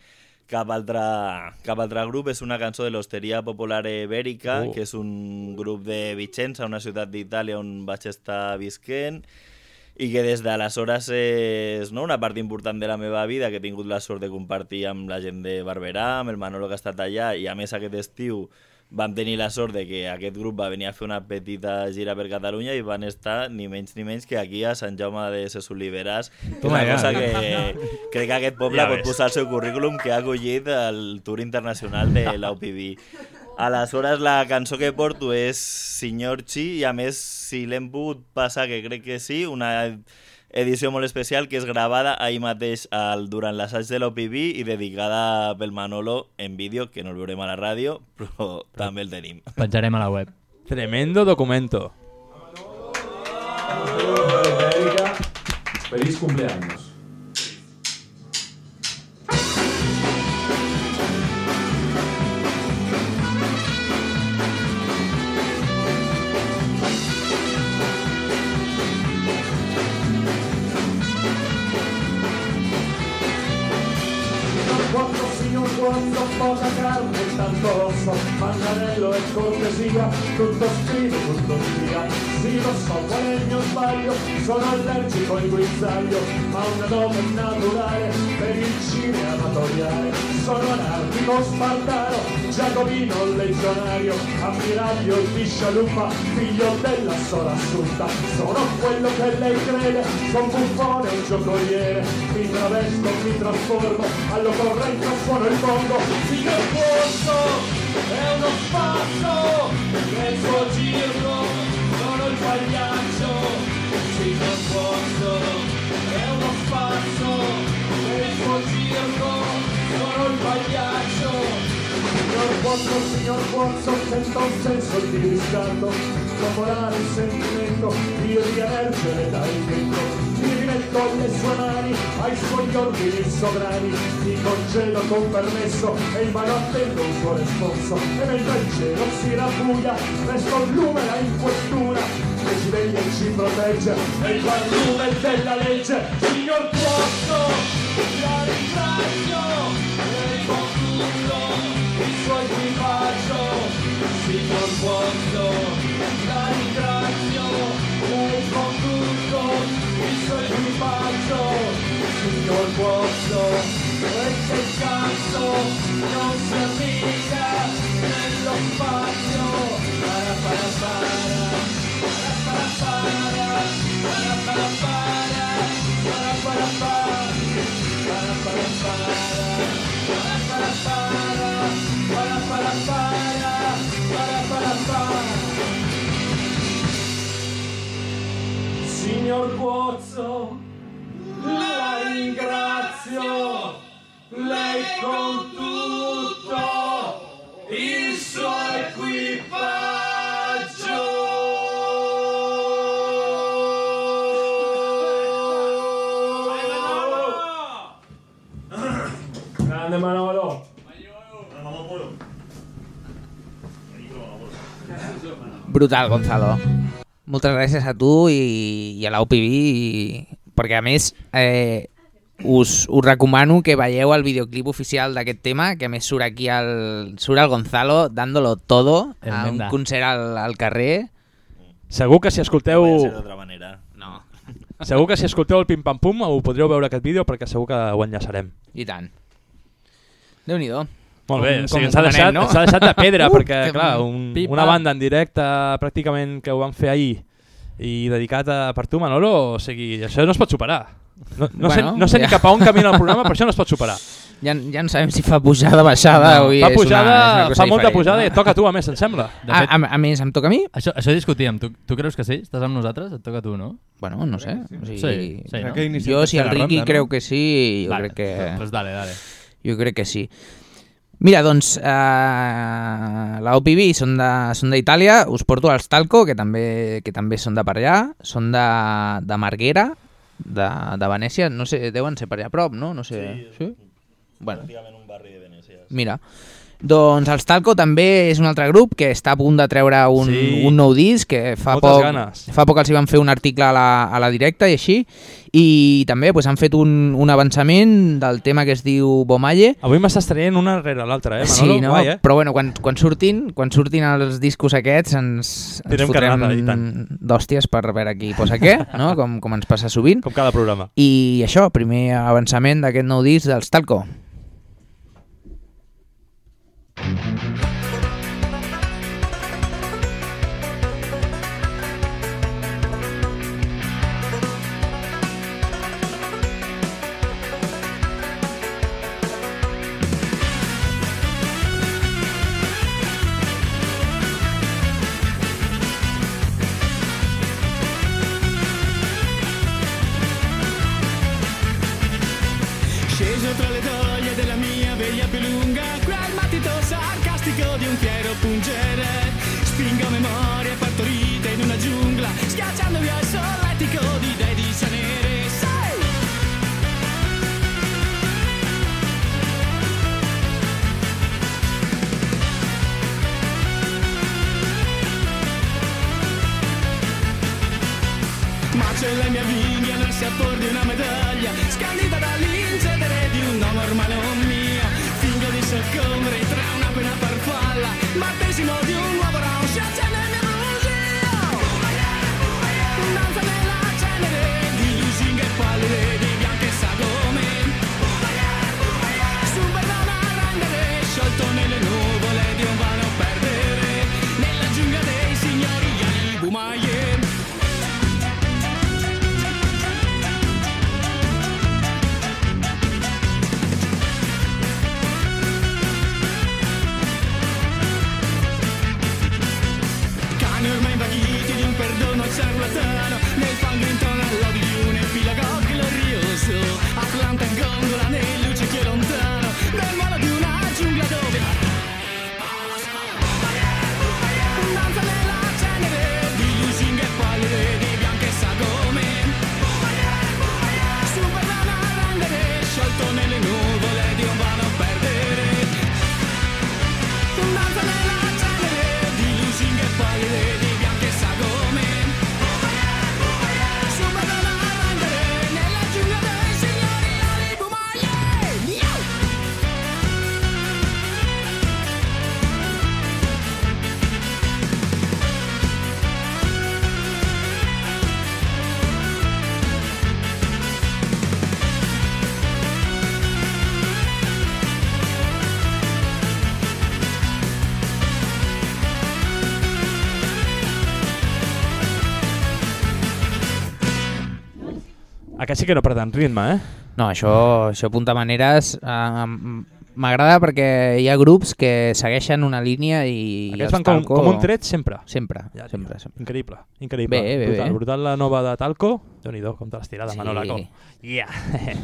cap altre, cap altre grup. És una cançó de l'Hosteria Popolare Ibèrica, Oh. que és un grup de Vicenza, una ciutat d'Itàlia on vaig estar visquent, i que des d'aleshores és no, una part important de la meva vida que he tingut la sort de compartir amb la gent de Barberà, amb el Manolo que ha estat allà, i a més aquest estiu vam tenir la sort de que aquest grup va venir a fer una petita gira per Catalunya i van estar ni menys ni menys que aquí a Sant Jaume de ses Oliveres, que una cosa que crec que aquest poble Ja pot posar al seu currículum que ha acollit el Tour Internacional de l'OPB. Aleshores, la cançó que porto és Senyor Chi i a més, si l'hem pogut passar, que crec que sí, una edició molt especial que és gravada ahir mateix al, durant l'assaig de l'OPB i dedicada pel Manolo en vídeo, que no el veurem a la ràdio, però també el tenim. Penjarem a la web. Tremendo documento. Feliz cumpleaños. con los ojos tanto osso Manganello e cortesia Tutto scrive, tutto spia Sì lo so qual è il mio sbaglio? Sono allergico al guizzaglio Ma una dose naturale Per il cinema amatoriale. Sono anarchico spartano Giacobino legionario Ammiraglio di scialuppa Figlio della sola assunta. Sono quello che lei crede Son buffone un giocoliere. Mi travesto, mi trasformo All'occorrenza suono il Signor Corso è passo, è uno spasso, nel suo giro sono il pagliaccio, si non posso, è uno spasso, nel suo giro sono il pagliaccio. Signor il pagliaccio Signor Pozzo, sento un senso di riscatto, lavorare il sentimento di riemergere dal ghetto. Mi rimetto alle sue mani, ai suoi ordini sovrani, mi congedo con permesso e in mano attendo un suo responso. E mentre il cielo si rabbuia, resto lumera in questura, che ci veglia e ci protegge, e il barlume della legge. Signor Pozzo, la ringrazio, il suo equipaggio, signor Pozzo, la ringrazio, lei condotto il suo equipaggio, signor Pozzo, quel cazzo non si amica nello spazio, para para para, para para para, para para para, para para para, para para para, para para para. Signor Pozzo, la ringrazio, lei con tutto Brutal, Gonzalo. Moltes gràcies a tu i, i a l'OPB i... perquè a més eh, us, us recomano que veieu el videoclip oficial d'aquest tema que a més surt aquí el, surt el Gonzalo dándolo todo El a un Menda. concert al, al carrer Segur que si escolteu... No manera. No. Segur que si escolteu el Pim Pam Pum ho podreu veure aquest vídeo perquè segur que ho enllaçarem. i tant déu nhi Molt bé, Com- o sigui, com ens ha, anem, deixat, no? deixat de pedra, Uh, perquè, clar, un, pipa. una banda en directe pràcticament que ho van fer ahir i dedicat a, per tu, Manolo, o sigui, això no es pot superar. No, no, sé, Bueno, no sé ni ja. cap a on camina el programa, però això no es pot superar. Ja, ja no sabem si fa pujada, baixada... No, o fa és pujada, una, és una fa molta diferent, pujada no? i et toca a tu, a més, em sembla. De A, fet, a, a més, em toca a mi? això, això discutíem. Tu, tu creus que sí? Estàs amb nosaltres? Et toca a tu, no? Bueno, no sé. O sigui, Sí, sí, no? jo, si el Riqui ronda, no? creu que sí, jo Vale, crec que... Pues dale, dale. Jo crec que sí. Mira, doncs, eh, la OPB són de- són d'Itàlia, us porto als Talco, que també, que també són de per allà, són de, de Marguera, de, de Venècia, no sé, deuen ser per allà a prop, no? No sé. Sí? Bueno, Pràcticament un barri de Venècia. mira. Doncs els Talco també és un altre grup que està a punt de treure un, Sí. un nou disc que fa Moltes poc, ganes. fa poc els hi van fer un article a la, a la directa i així i també pues, han fet un, un avançament del tema que es diu Bomalle Avui m'estàs traient una rere l'altra, eh, Manolo? Sí, no? Guai, eh? però bueno, quan, quan, surtin, quan surtin els discos aquests ens, ens Tirem fotrem d'hòsties per veure qui posa què, no? com, com ens passa sovint. Com cada programa. I això, primer avançament d'aquest nou disc dels Talco. Aquest sí que no perden ritme, eh? No, això, això apunta maneres. eh, M'agrada perquè hi ha grups que segueixen una línia i... Aquests van com, Talco- com un tret sempre. Sempre, Ja, sempre, sempre. Increïble, increïble. Bé, bé, brutal, bé. brutal la nova de Talco. Déu-n'hi-do, com te l'has tirada, Sí. Manola, com. Yeah.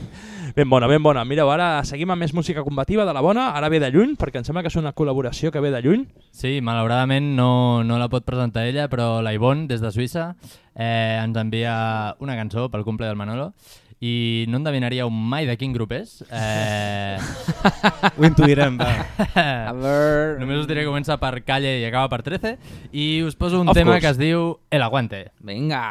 ben bona, ben bona. Mireu, ara seguim amb més música combativa de la bona. Ara ve de lluny, perquè em sembla que és una col·laboració que ve de lluny. Sí, malauradament no, no la pot presentar ella, però la Ivonne, des de Suïssa, eh, ens envia una cançó pel cumple del Manolo i no endevinaríeu mai de quin grup és. Eh... Ho intuirem, va. A veure... Només us diré que comença per Calle i acaba per 13 i us poso un Of tema course. que es diu El Aguante. Vinga.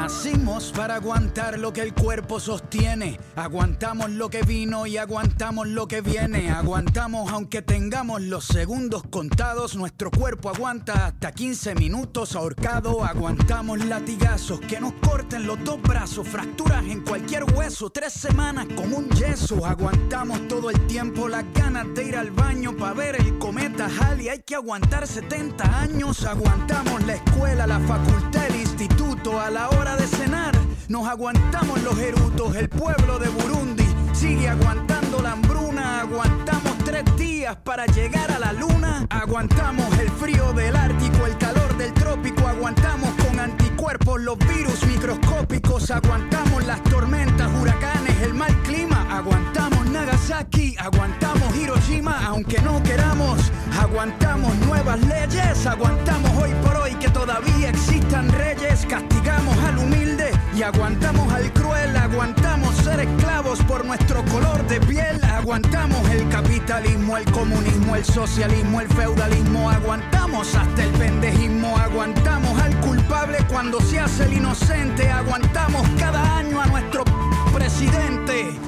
Nacimos para aguantar lo que el cuerpo sostiene, Aguantamos lo que vino y aguantamos lo que viene. Aguantamos aunque tengamos los segundos contados. Nuestro cuerpo aguanta hasta 15 minutos ahorcado. Aguantamos latigazos que nos corten los dos brazos. Fracturas en cualquier hueso. Tres semanas con un yeso. Aguantamos todo el tiempo las ganas de ir al baño para ver el cometa Halley. Hay que aguantar 70 años. Aguantamos la escuela, la facultad, el instituto. A la hora de cenar nos aguantamos los erutos. El pueblo de Burundi sigue aguantando la hambruna. Aguantamos tres días para llegar a la luna. Aguantamos el frío del Ártico, el calor del trópico. Aguantamos con anticuerpos los virus microscópicos. Aguantamos las tormentas, huracanes, el mal clima. Aguantamos Nagasaki, aguantamos Hiroshima, aunque no queramos. Aguantamos nuevas leyes, aguantamos hoy por hoy que todavía existan reyes. Castigamos al humilde y aguantamos al cruel. Aguantamos ser esclavos por nuestro color de piel. Aguantamos el capitalismo, el comunismo, el socialismo, el feudalismo. Aguantamos hasta el pendejismo. Aguantamos al culpable cuando se hace el inocente. Aguantamos cada año a nuestro presidente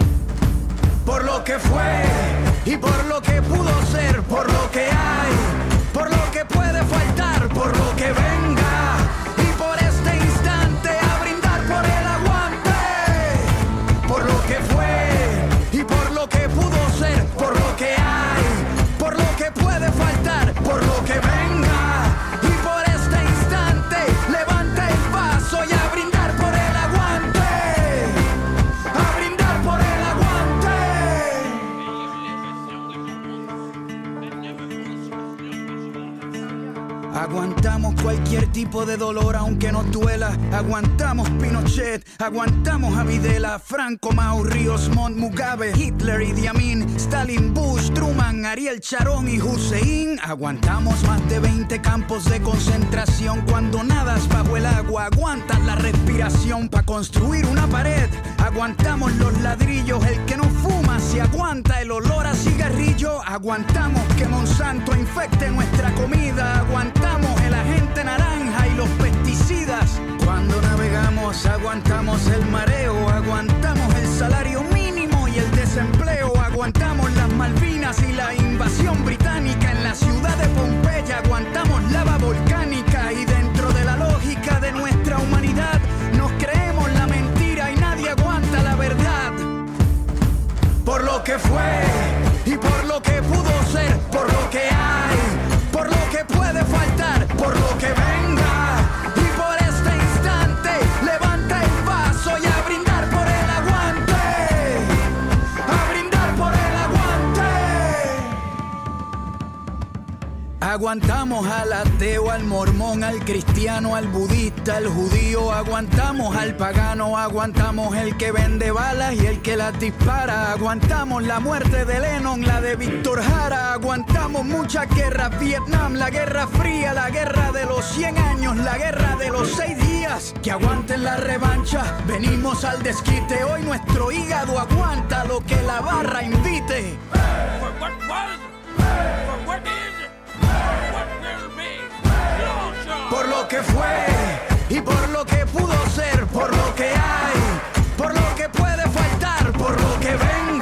por lo que fue y por lo que pudo ser, por lo que hay, por lo que puede faltar, por lo que venga tipo de dolor aunque nos duela. Aguantamos Pinochet, aguantamos a Videla, Franco, Mau, Ríos, Montt, Mugabe, Hitler, Idi Amin, Stalin, Bush, Truman, Ariel Sharon y Hussein. Aguantamos más de 20 campos de concentración cuando nadas bajo el agua. Aguantas la respiración para construir una pared. Aguantamos los ladrillos, el que no fuma se aguanta el olor a cigarrillo. Aguantamos que Monsanto infecte nuestra comida. Aguantamos el agente naranja los pesticidas. Cuando navegamos, aguantamos el mareo. Aguantamos el salario mínimo y el desempleo. Aguantamos las Malvinas y la invasión británica en la ciudad de Pompeya. Aguantamos lava volcánica y dentro de la lógica de nuestra humanidad nos creemos la mentira y nadie aguanta la verdad. Por lo que fue y por lo que pudo Aguantamos al ateo, al mormón, al cristiano, al budista, al judío. Aguantamos al pagano, aguantamos el que vende balas y el que las dispara. Aguantamos la muerte de Lennon, la de Víctor Jara. Aguantamos muchas guerras, Vietnam, la guerra fría, la guerra de los 100 años, la guerra de los 6 días. Que aguanten la revancha, venimos al desquite. Hoy nuestro hígado aguanta lo que la barra invite. Y por lo que pudo ser, por lo que hay, por lo que puede faltar, por lo que venga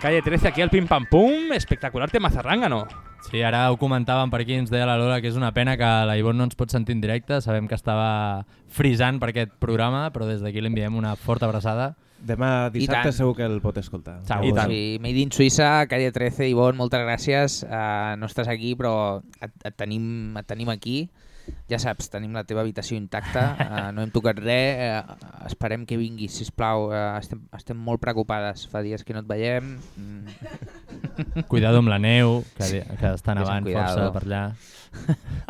Calle 13, aquí al Pim Pam Pum, espectacular tema zarrangano. Sí, ara ho comentàvem per aquí, ens deia la Lola que és una pena que la Ivonne no ens pot sentir en directe, sabem que estava frisant per aquest programa, però des d'aquí li enviem una forta abraçada. Demà dissabte segur que el pot escoltar. I tant. Sí, Made in Suïssa, calle 13, Ivonne, moltes gràcies. Uh, no estàs aquí, però et, et, tenim, et tenim aquí. Ja saps, tenim la teva habitació intacta, uh, no hem tocat res, uh, esperem que vinguis, sisplau, uh, estem, estem molt preocupades, fa dies que no et veiem. Mm. Cuidado amb la neu, que, que està nevant força cuidado. per allà.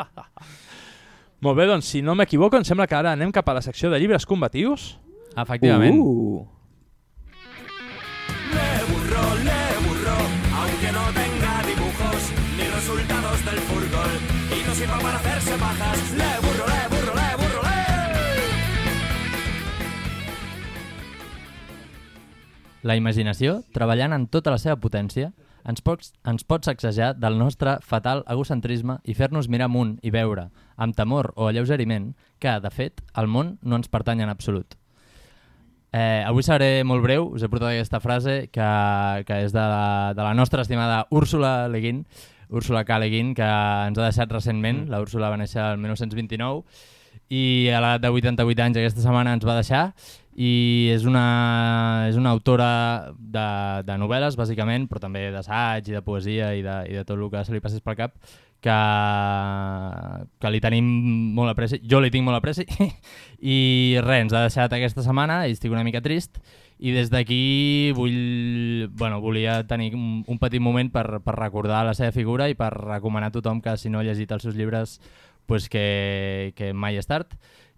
Molt bé, doncs, si no m'equivoco, em sembla que ara anem cap a la secció de llibres combatius. Efectivament. Uh. Sirva para hacerse pajas. Le burro, le burro, le burro, le. La imaginació, treballant en tota la seva potència, ens pot, ens pot sacsejar del nostre fatal egocentrisme i fer-nos mirar amunt i veure, amb temor o alleugeriment, que, de fet, el món no ens pertany en absolut. Eh, avui seré molt breu, us he portat aquesta frase que, que és de la, de la nostra estimada Úrsula Le Guin, Úrsula K. Le Guin, que ens ha deixat recentment. La Úrsula va néixer el 1929 i a l'edat de 88 anys aquesta setmana ens va deixar. I és una, és una autora de, de novel·les, bàsicament, però també d'assaig i de poesia i de, i de tot el que se li passés pel cap, que, que li tenim molt apreci, jo li tinc molt apreci, i res, ens ha deixat aquesta setmana i estic una mica trist, i des d'aquí vull, bueno, volia tenir un, un petit moment per, per recordar la seva figura i per recomanar a tothom que si no ha llegit els seus llibres pues que, que mai és tard.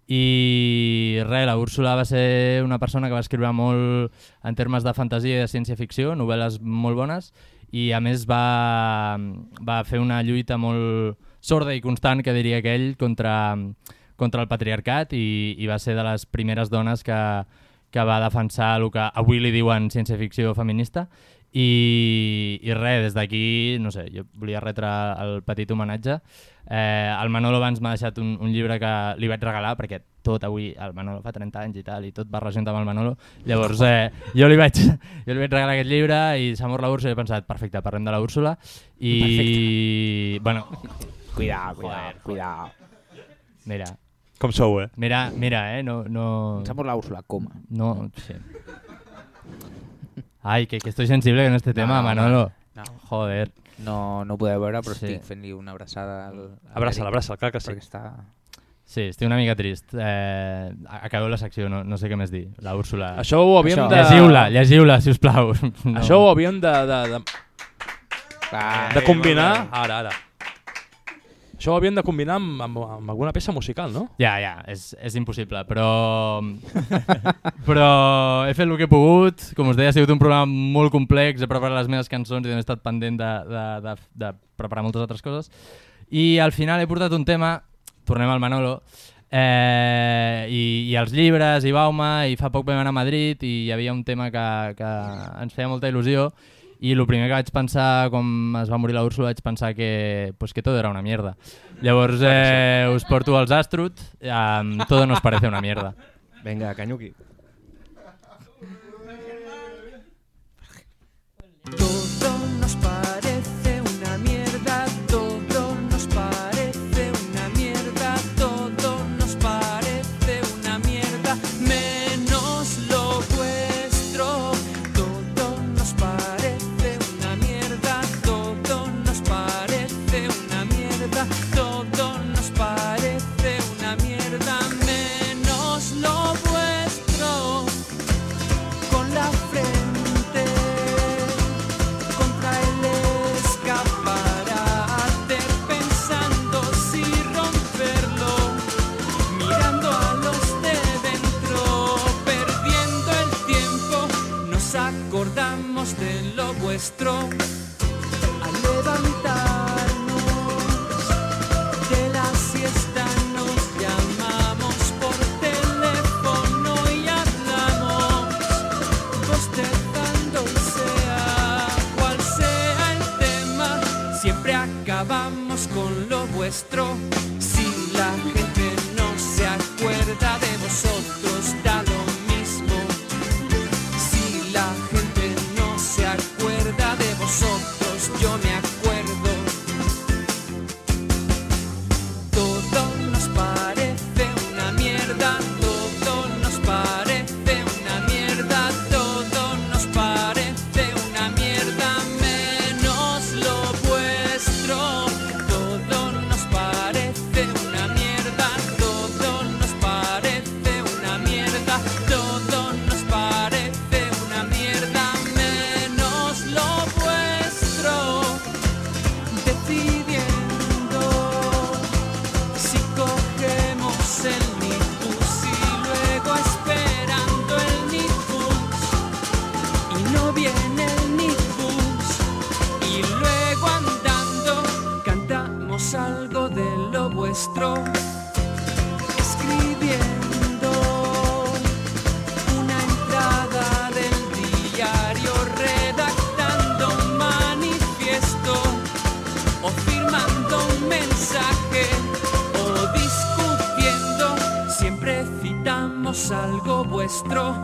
I res, la Úrsula va ser una persona que va escriure molt en termes de fantasia i de ciència-ficció, novel·les molt bones, i a més va, va fer una lluita molt sorda i constant, que diria que ell, contra, contra el patriarcat i, i va ser de les primeres dones que, que va defensar el que avui li diuen ciència-ficció feminista i, i res, des d'aquí, no sé, jo volia retre el petit homenatge. Eh, el Manolo abans m'ha deixat un, un llibre que li vaig regalar, perquè tot avui, el Manolo fa 30 anys i tal, i tot va relacionat amb el Manolo. Llavors, eh, jo, li vaig, jo li vaig regalar aquest llibre i s'ha mort la Úrsula i he pensat, perfecte, parlem de la Úrsula. I, Perfecte. bueno... Cuidao, cuidao, cuidao. Mira. Com sou, eh? Mira, mira, eh? No, no... Ens ha mort la Úrsula, coma. No, sí. Ai, que, que estoy sensible con este tema, No, Manolo. no. Joder. No, no ho podeu veure, però Sí. estic fent-li una abraçada al... al Abraça'l, Eric, abraça'l, clar que sí. Perquè està... Sí, estic una mica trist. Eh, acabeu la secció, no, no sé què més dir. La Úrsula... Això ho havíem de- Llegiu-la, llegiu-la, si us plau. No. Això ho havíem de, de, de, Ah, de combinar... Ara, ara. Això ho havíem de combinar amb, amb, amb alguna peça musical, no? Ja, ja, és, és impossible, però... però he fet el que he pogut. Com us deia, ha sigut un programa molt complex. He preparat les meves cançons i he estat pendent de, de, de, de preparar moltes altres coses. I al final he portat un tema, tornem al Manolo, eh, i, i els llibres, i Bauma, i fa poc vam anar a Madrid, i hi havia un tema que, que ens feia molta il·lusió, i el primer que vaig pensar, com es va morir la Úrsula, vaig pensar que, pues, que todo era una mierda. Llavors eh, us porto als Astrut, amb Todo nos parece una mierda. Venga, Cañuqui. escribiendo una entrada del diario redactando un manifiesto o firmando un mensaje o discutiendo. Siempre citamos algo vuestro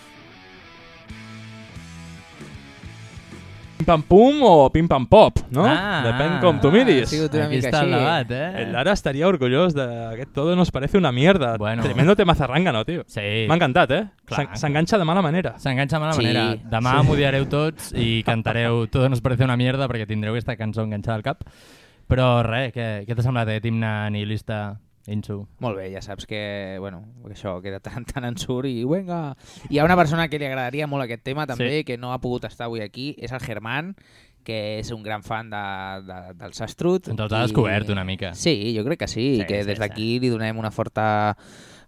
Pam Pum o Pim Pam Pop, no? Ah, Depèn com tu miris. ha sigut una Aquí mica està el així. debat, eh? El Lara estaria orgullós d'aquest Todo nos parece una mierda. Bueno. Tremendo tema zarrangano, tio. Sí. M'ha encantat, eh? Clar. S'enganxa de mala manera. S'enganxa de mala Sí. manera. Demà Sí. m'ho odiareu tots i cantareu Todo nos parece una mierda perquè tindreu aquesta cançó enganxada al cap. Però res, què, què t'ha semblat aquest himne nihilista, Insu? Molt bé, ja saps que, bueno, que això, que de tant en tant en surt i venga. Hi ha una persona que li agradaria molt aquest tema també, Sí. que no ha pogut estar avui aquí, és el Germán, que és un gran fan de, de, del Sastrut. Ens els ha descobert una mica. Sí, jo crec que sí, Sí, i que sí, des sí. d'aquí li donem una forta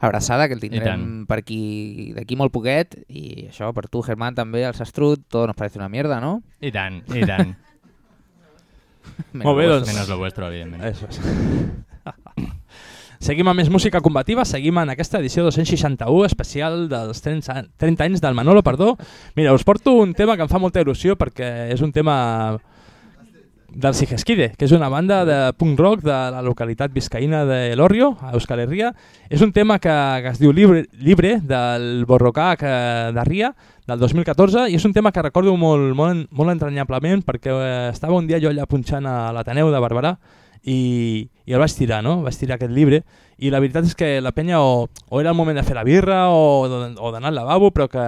abraçada, que el tindrem per aquí d'aquí molt poquet, i això, per tu, Germán, també, el Sastrut, tot nos parece una mierda, no? I tant, i tant. Menos Molt bé, lo doncs. vuestro. Menos lo vuestro, evidentment. Eso és. Seguim amb més música combativa, seguim en aquesta edició 261 especial dels 30, an- 30 anys del Manolo Perdó. Mira, us porto un tema que em fa molta il·lusió perquè és un tema del Sigeskide, que és una banda de punk rock de la localitat viscaïna de Elorrio, a Euskal Herria. És un tema que, que es diu Libre, Libre del Borrocac eh, de Ria, del 2014, i és un tema que recordo molt, molt, molt entranyablement perquè eh, estava un dia jo allà punxant a l'Ateneu de Barberà i, i el vaig tirar, no? Vaig tirar aquest llibre i la veritat és que la penya o, o era el moment de fer la birra o, o d'anar al lavabo, però que,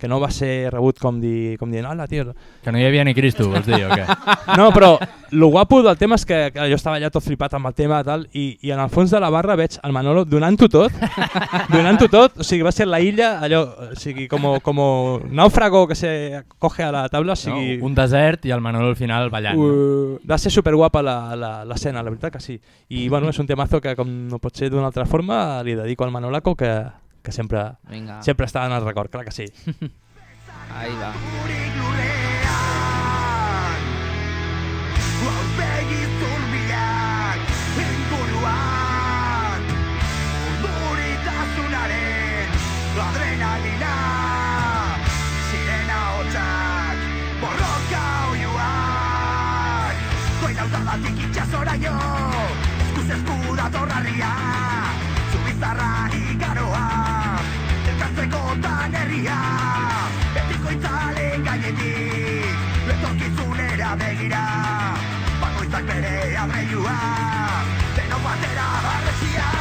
que no va ser rebut com, di, com dient, hola, tio, Que no hi havia ni Cristo, vols dir, o què? no, però el guapo del tema és que, que jo estava allà tot flipat amb el tema tal, i, i en el fons de la barra veig el Manolo donant-ho tot, donant-ho tot, o sigui, va ser la illa, allò, o sigui, com, com náufrago que se coge a la taula, o sigui... No? Un desert i el Manolo al final ballant. Uh, va ser superguapa la- la- l'escena, la, la veritat que sí. I bueno, és un temazo que com no pot ser d'una altra forma, li dedico al Manolaco que, que sempre, Vinga. sempre està en el record, clar que sí. Ahí va. Adrenalina Sirena hotxak borroka oioak itxasoraino Eskuz esku datorrarria Zubizarra igaroa Elkartzeko tan herria Betiko itzalen gainetik Etorkizunera begira. Bakoitzak bere adreilua Deno batera barrezia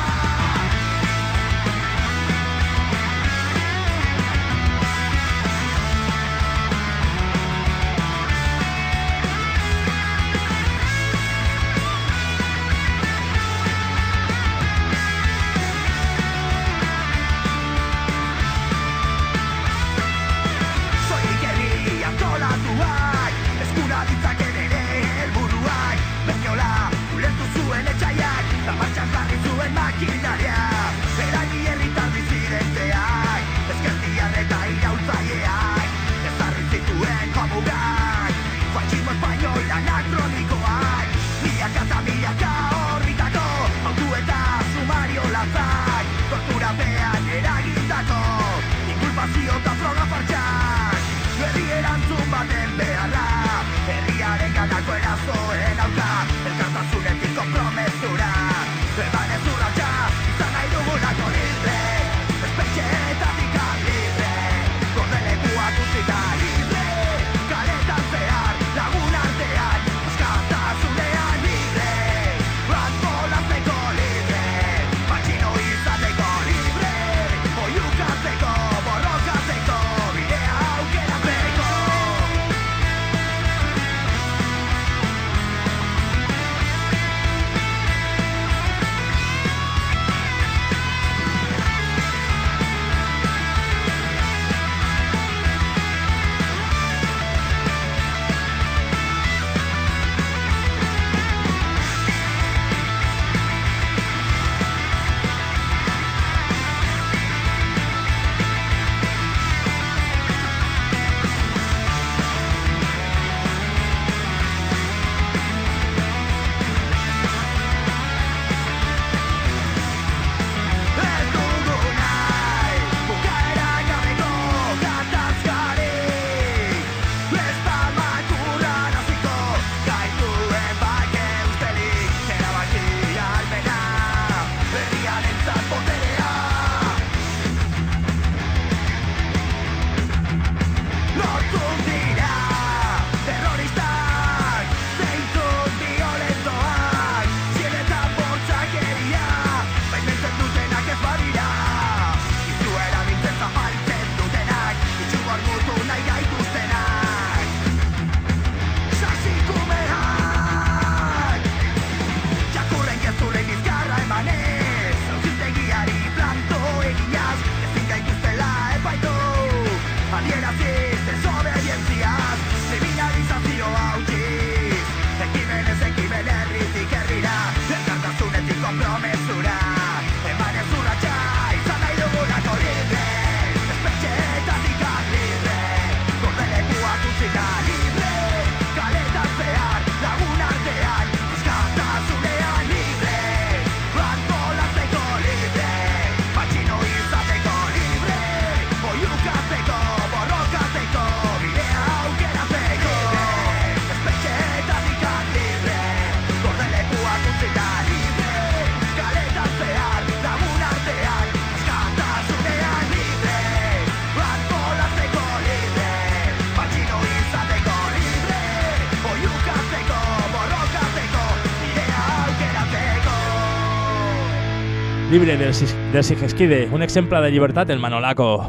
Del Sigesquide, un exemple de llibertat, el Manolaco.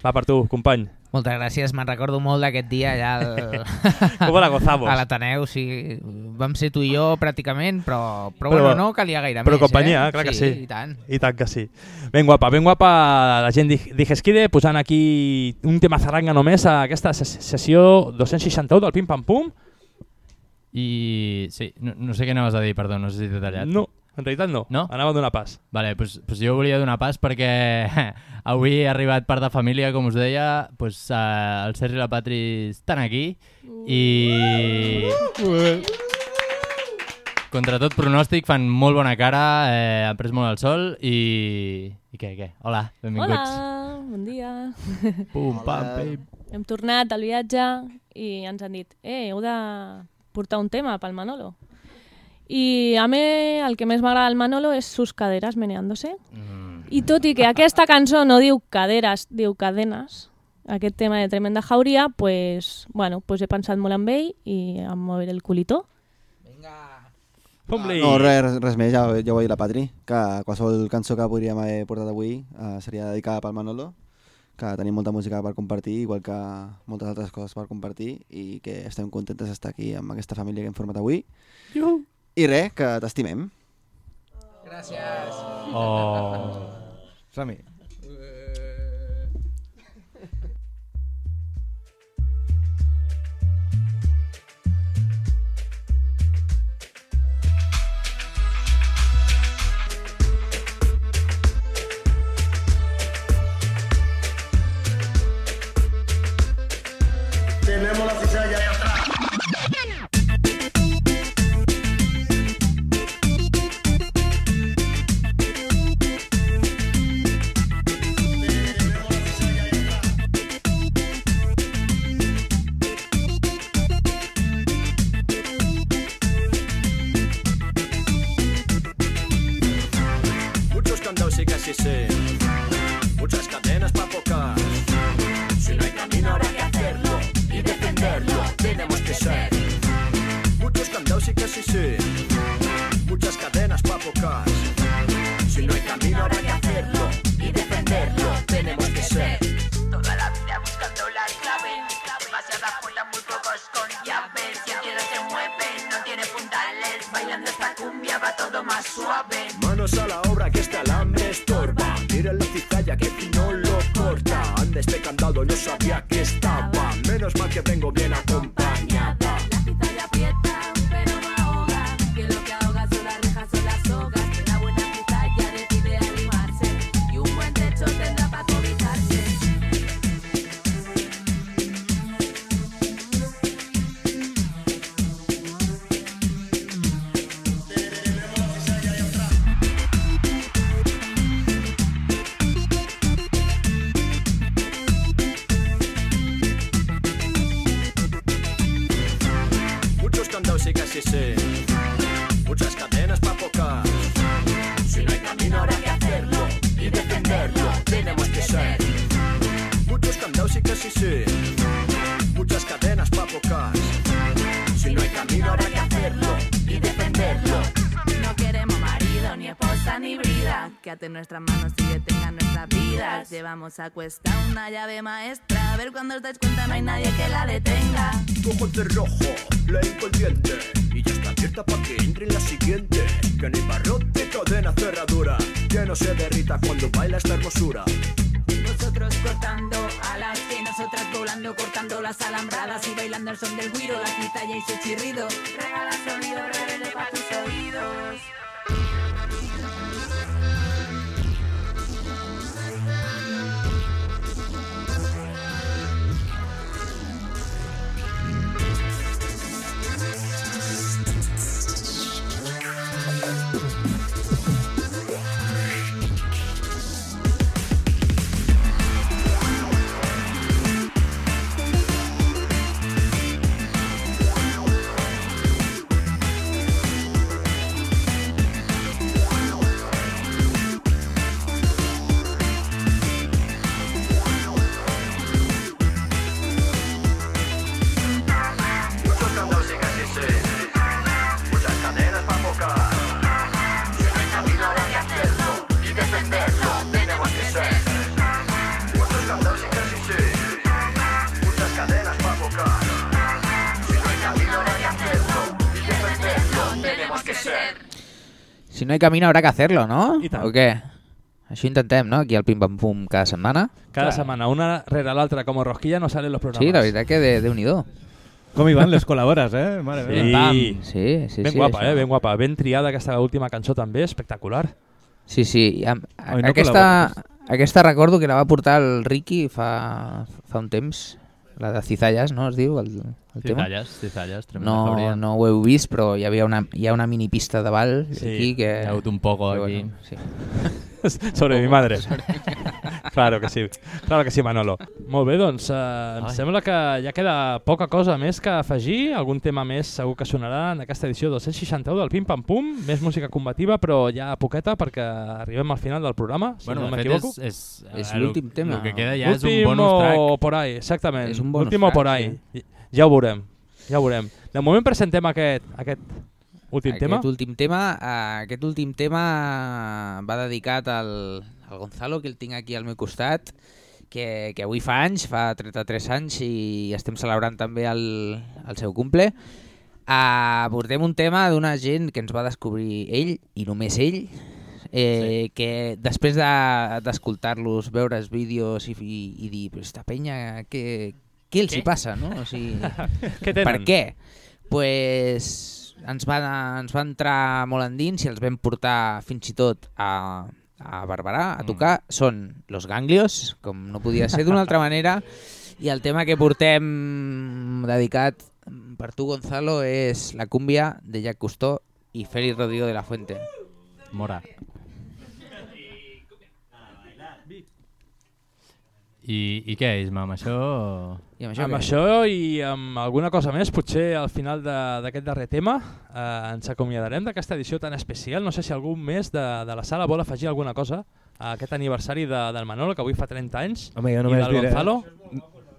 Va per tu, company. Moltes gràcies, me'n recordo molt d'aquest dia allà al... Com la gozamos. a l'Ateneu, sí. Vam ser tu i jo pràcticament, però, però, Però- bueno, no calia gaire Però més. companyia, eh? clar que sí. I tant. I tant que sí. Ben guapa, ben guapa la gent d'I- d'Igesquide posant aquí un tema zarranga només a aquesta ses- sessió 261 del Pim Pam Pum. I sí, no, no sé què anaves a dir, perdó, no sé si t'he tallat. No, en realitat no. No? Anava a donar pas. Vale, pues, pues jo volia donar pas perquè avui he arribat part de família, com us deia, pues, uh, el Sergi i la Patri estan aquí i... Contra tot pronòstic fan molt bona cara, eh, han pres molt el sol i... I què, què? Hola, benvinguts. Hola, bon dia. Pum, pam, pim. Hem tornat al viatge i ens han dit eh, heu de portar un tema pel Manolo. I a mi el que més m'agrada del Manolo és sus caderas meneándose. Mm. I tot i que aquesta cançó no diu caderes, diu cadenes, aquest tema de Tremenda Jauria, pues, bueno, pues he pensat molt en ell i en mover el culito. Fom-li! No, res, res més, ja, ja ho ha dit la Patri, que qualsevol cançó que podríem haver portat avui eh, seria dedicada pel Manolo, que tenim molta música per compartir, igual que moltes altres coses per compartir, i que estem contentes d'estar aquí amb aquesta família que hem format avui. Juhu. I res, que t'estimem. Gràcies. Oh. Som-hi. Tenemos la Muchas cadenas para tocar. Si no hay camino, habrá que hacerlo y defenderlo. Tenemos que ser. Muchos candados y casi sí. Muchas cadenas para tocar. Si no hay camino, habrá que hacerlo y defenderlo. Tenemos que ser. Nuestras manos y detengan nuestras vidas. Llevamos a cuesta una llave maestra. A ver cuando os dais cuenta no hay nadie que la detenga. Ojo de rojo, ley con diente. Y ya está abierta para que entre en la siguiente. Que ni barrote, cadena, cerradura. Que no se derrita cuando baila esta hermosura. Vosotros cortando alas y nosotras volando, cortando las alambradas y bailando el son del guiro, la cizalla y su chirrido. Regala sonido rebelde para tus oídos. No hay camino habrà que hacerlo, no? I tant. O què? Això intentem, no? Aquí al Pim Pam Pum cada setmana. Cada setmana, una rere l'altra, com a rosquilla, no salen los programas. Sí, la veritat que de, Déu-n'hi-do. Com hi van les col·labores, eh? Mare Sí. meva. Sí, sí, ben sí, guapa, això. eh? Ben guapa. Ben triada aquesta última cançó també, espectacular. Sí, sí. i Amb, Oi, no aquesta, aquesta recordo que la va portar el Ricky fa, fa un temps. La de Cizalles, no es diu el, el tema? Cizalles, Cizalles, tremenda no, no ho heu vist, però hi havia una, hi ha una mini pista de ball Sí, aquí que... hi ha hagut un poco aquí. sí. Sobre mi madre. Claro que sí, claro que sí, Manolo. Molt bé, doncs eh, em Ai. sembla que ja queda poca cosa més que afegir. Algun tema més segur que sonarà en aquesta edició 261 del Pim Pam Pum. Més música combativa, però ja poqueta perquè arribem al final del programa, si Bueno, no m'equivoco. és- és, És eh, l'últim el- tema. el que queda ja és un Último bonus track. por ahí, exactament. És un bonus Último track, por ahí. Ja ho veurem, ja ho veurem. De moment presentem aquest, aquest últim aquest tema. Últim tema eh, aquest últim tema va dedicat al, al Gonzalo, que el tinc aquí al meu costat, que, que avui fa anys, fa 33 anys, i estem celebrant també el, el seu cumple. Uh, portem un tema d'una gent que ens va descobrir ell, i només ell, eh, sí. que després de- d'escoltar-los, de, veure els vídeos i, i, i dir, però esta penya, què, què els hi Què? passa, no? O sigui, Què tenen? per què? pues, ens, va, ens va entrar molt endins i els vam portar fins i tot a, a Barberà a tocar. Mm. Són Los Ganglios, com no podia ser d'una altra manera, i el tema que portem dedicat per tu, Gonzalo, és la cúmbia de Jack Cousteau i Félix Rodrigo de la Fuente. Mora. I, I què, Isma, amb això... I amb amb això i amb alguna cosa més, potser al final de- d'aquest darrer tema eh, ens acomiadarem d'aquesta edició tan especial. No sé si algú més de, de la sala vol afegir alguna cosa a aquest aniversari de, del Manolo, que avui fa 30 anys, Home, jo i només del diré... Gonzalo.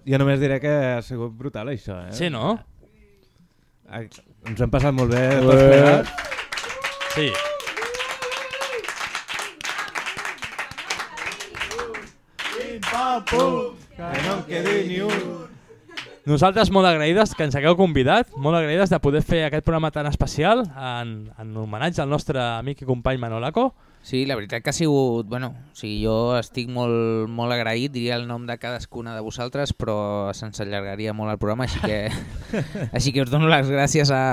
Jo només diré que ha sigut brutal, això, eh? Sí, no? Ens hem passat molt bé tots Eh. Sí. Que no quedi ni un. Nosaltres molt agraïdes que ens hagueu convidat, molt agraïdes de poder fer aquest programa tan especial en, en homenatge al nostre amic i company Manolaco. Sí, la veritat que ha sigut... Bueno, o sigui, jo estic molt, molt agraït, diria el nom de cadascuna de vosaltres, però se'ns allargaria molt el programa, així que, així que us dono les gràcies a,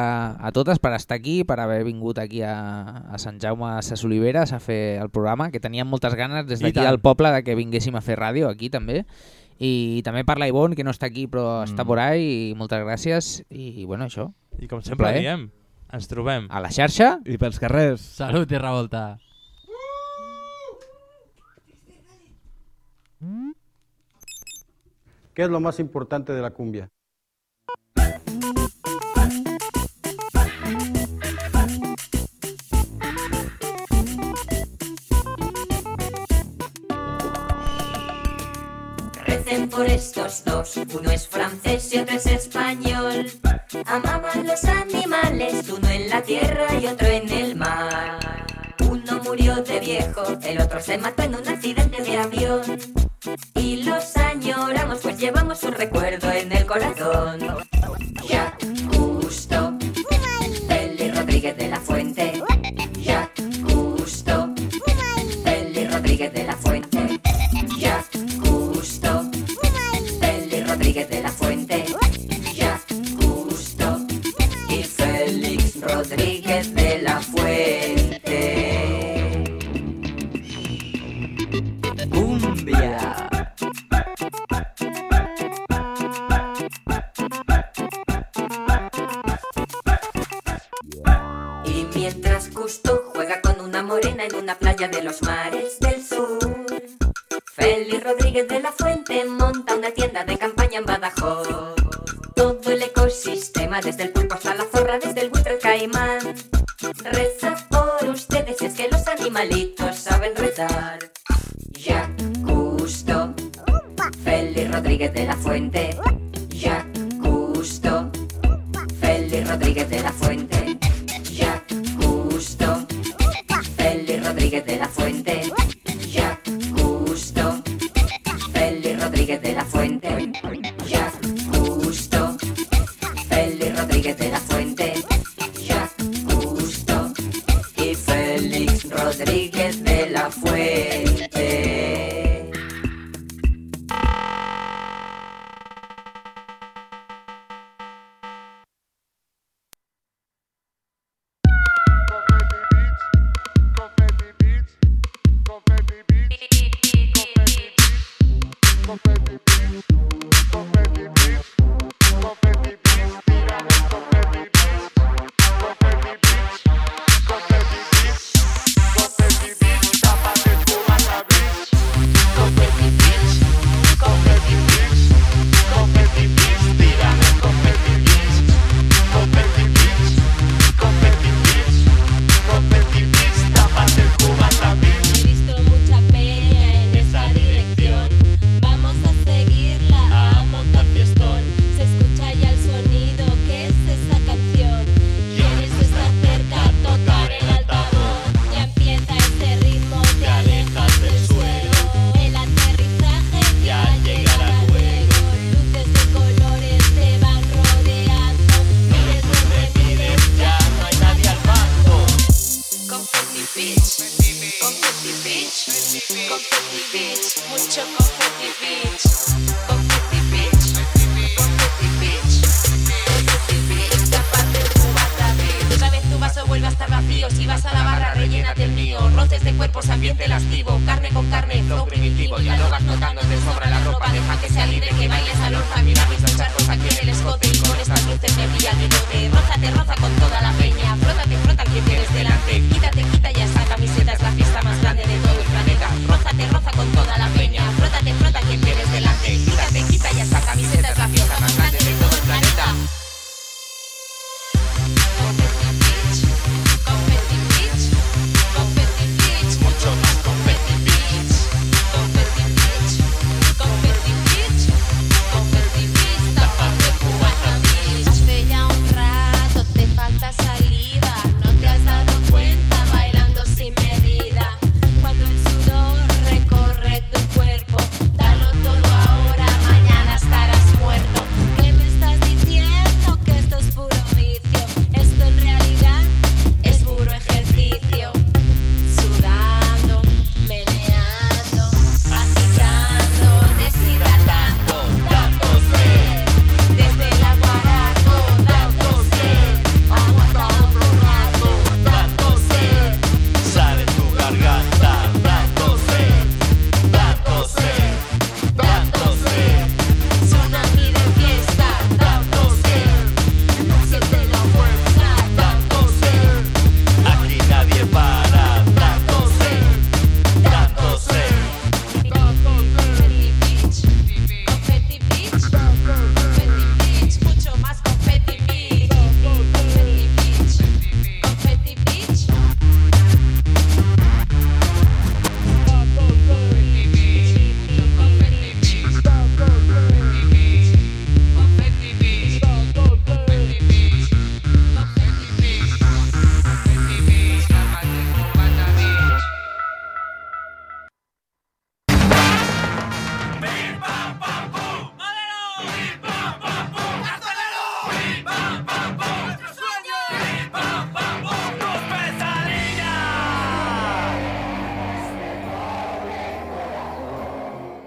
a totes per estar aquí, per haver vingut aquí a, a Sant Jaume a Ses Oliveres a fer el programa, que teníem moltes ganes des d'aquí al poble de que vinguéssim a fer ràdio aquí també. I també per la Ivonne, que no està aquí però està por ahí, i moltes gràcies. I bueno, això. I com sempre diem, ens trobem. A la xarxa. I pels carrers. Salut i revolta. ¿Qué es lo más importante de la cumbia? Recen por estos dos, uno es francés y otro es español. Amaban los animales, uno en la tierra y otro en el mar. Murió de viejo, el otro se mató en un accidente de avión. Y los añoramos, pues llevamos un recuerdo en el corazón. Ya, justo, Feli Rodríguez de la Fuente.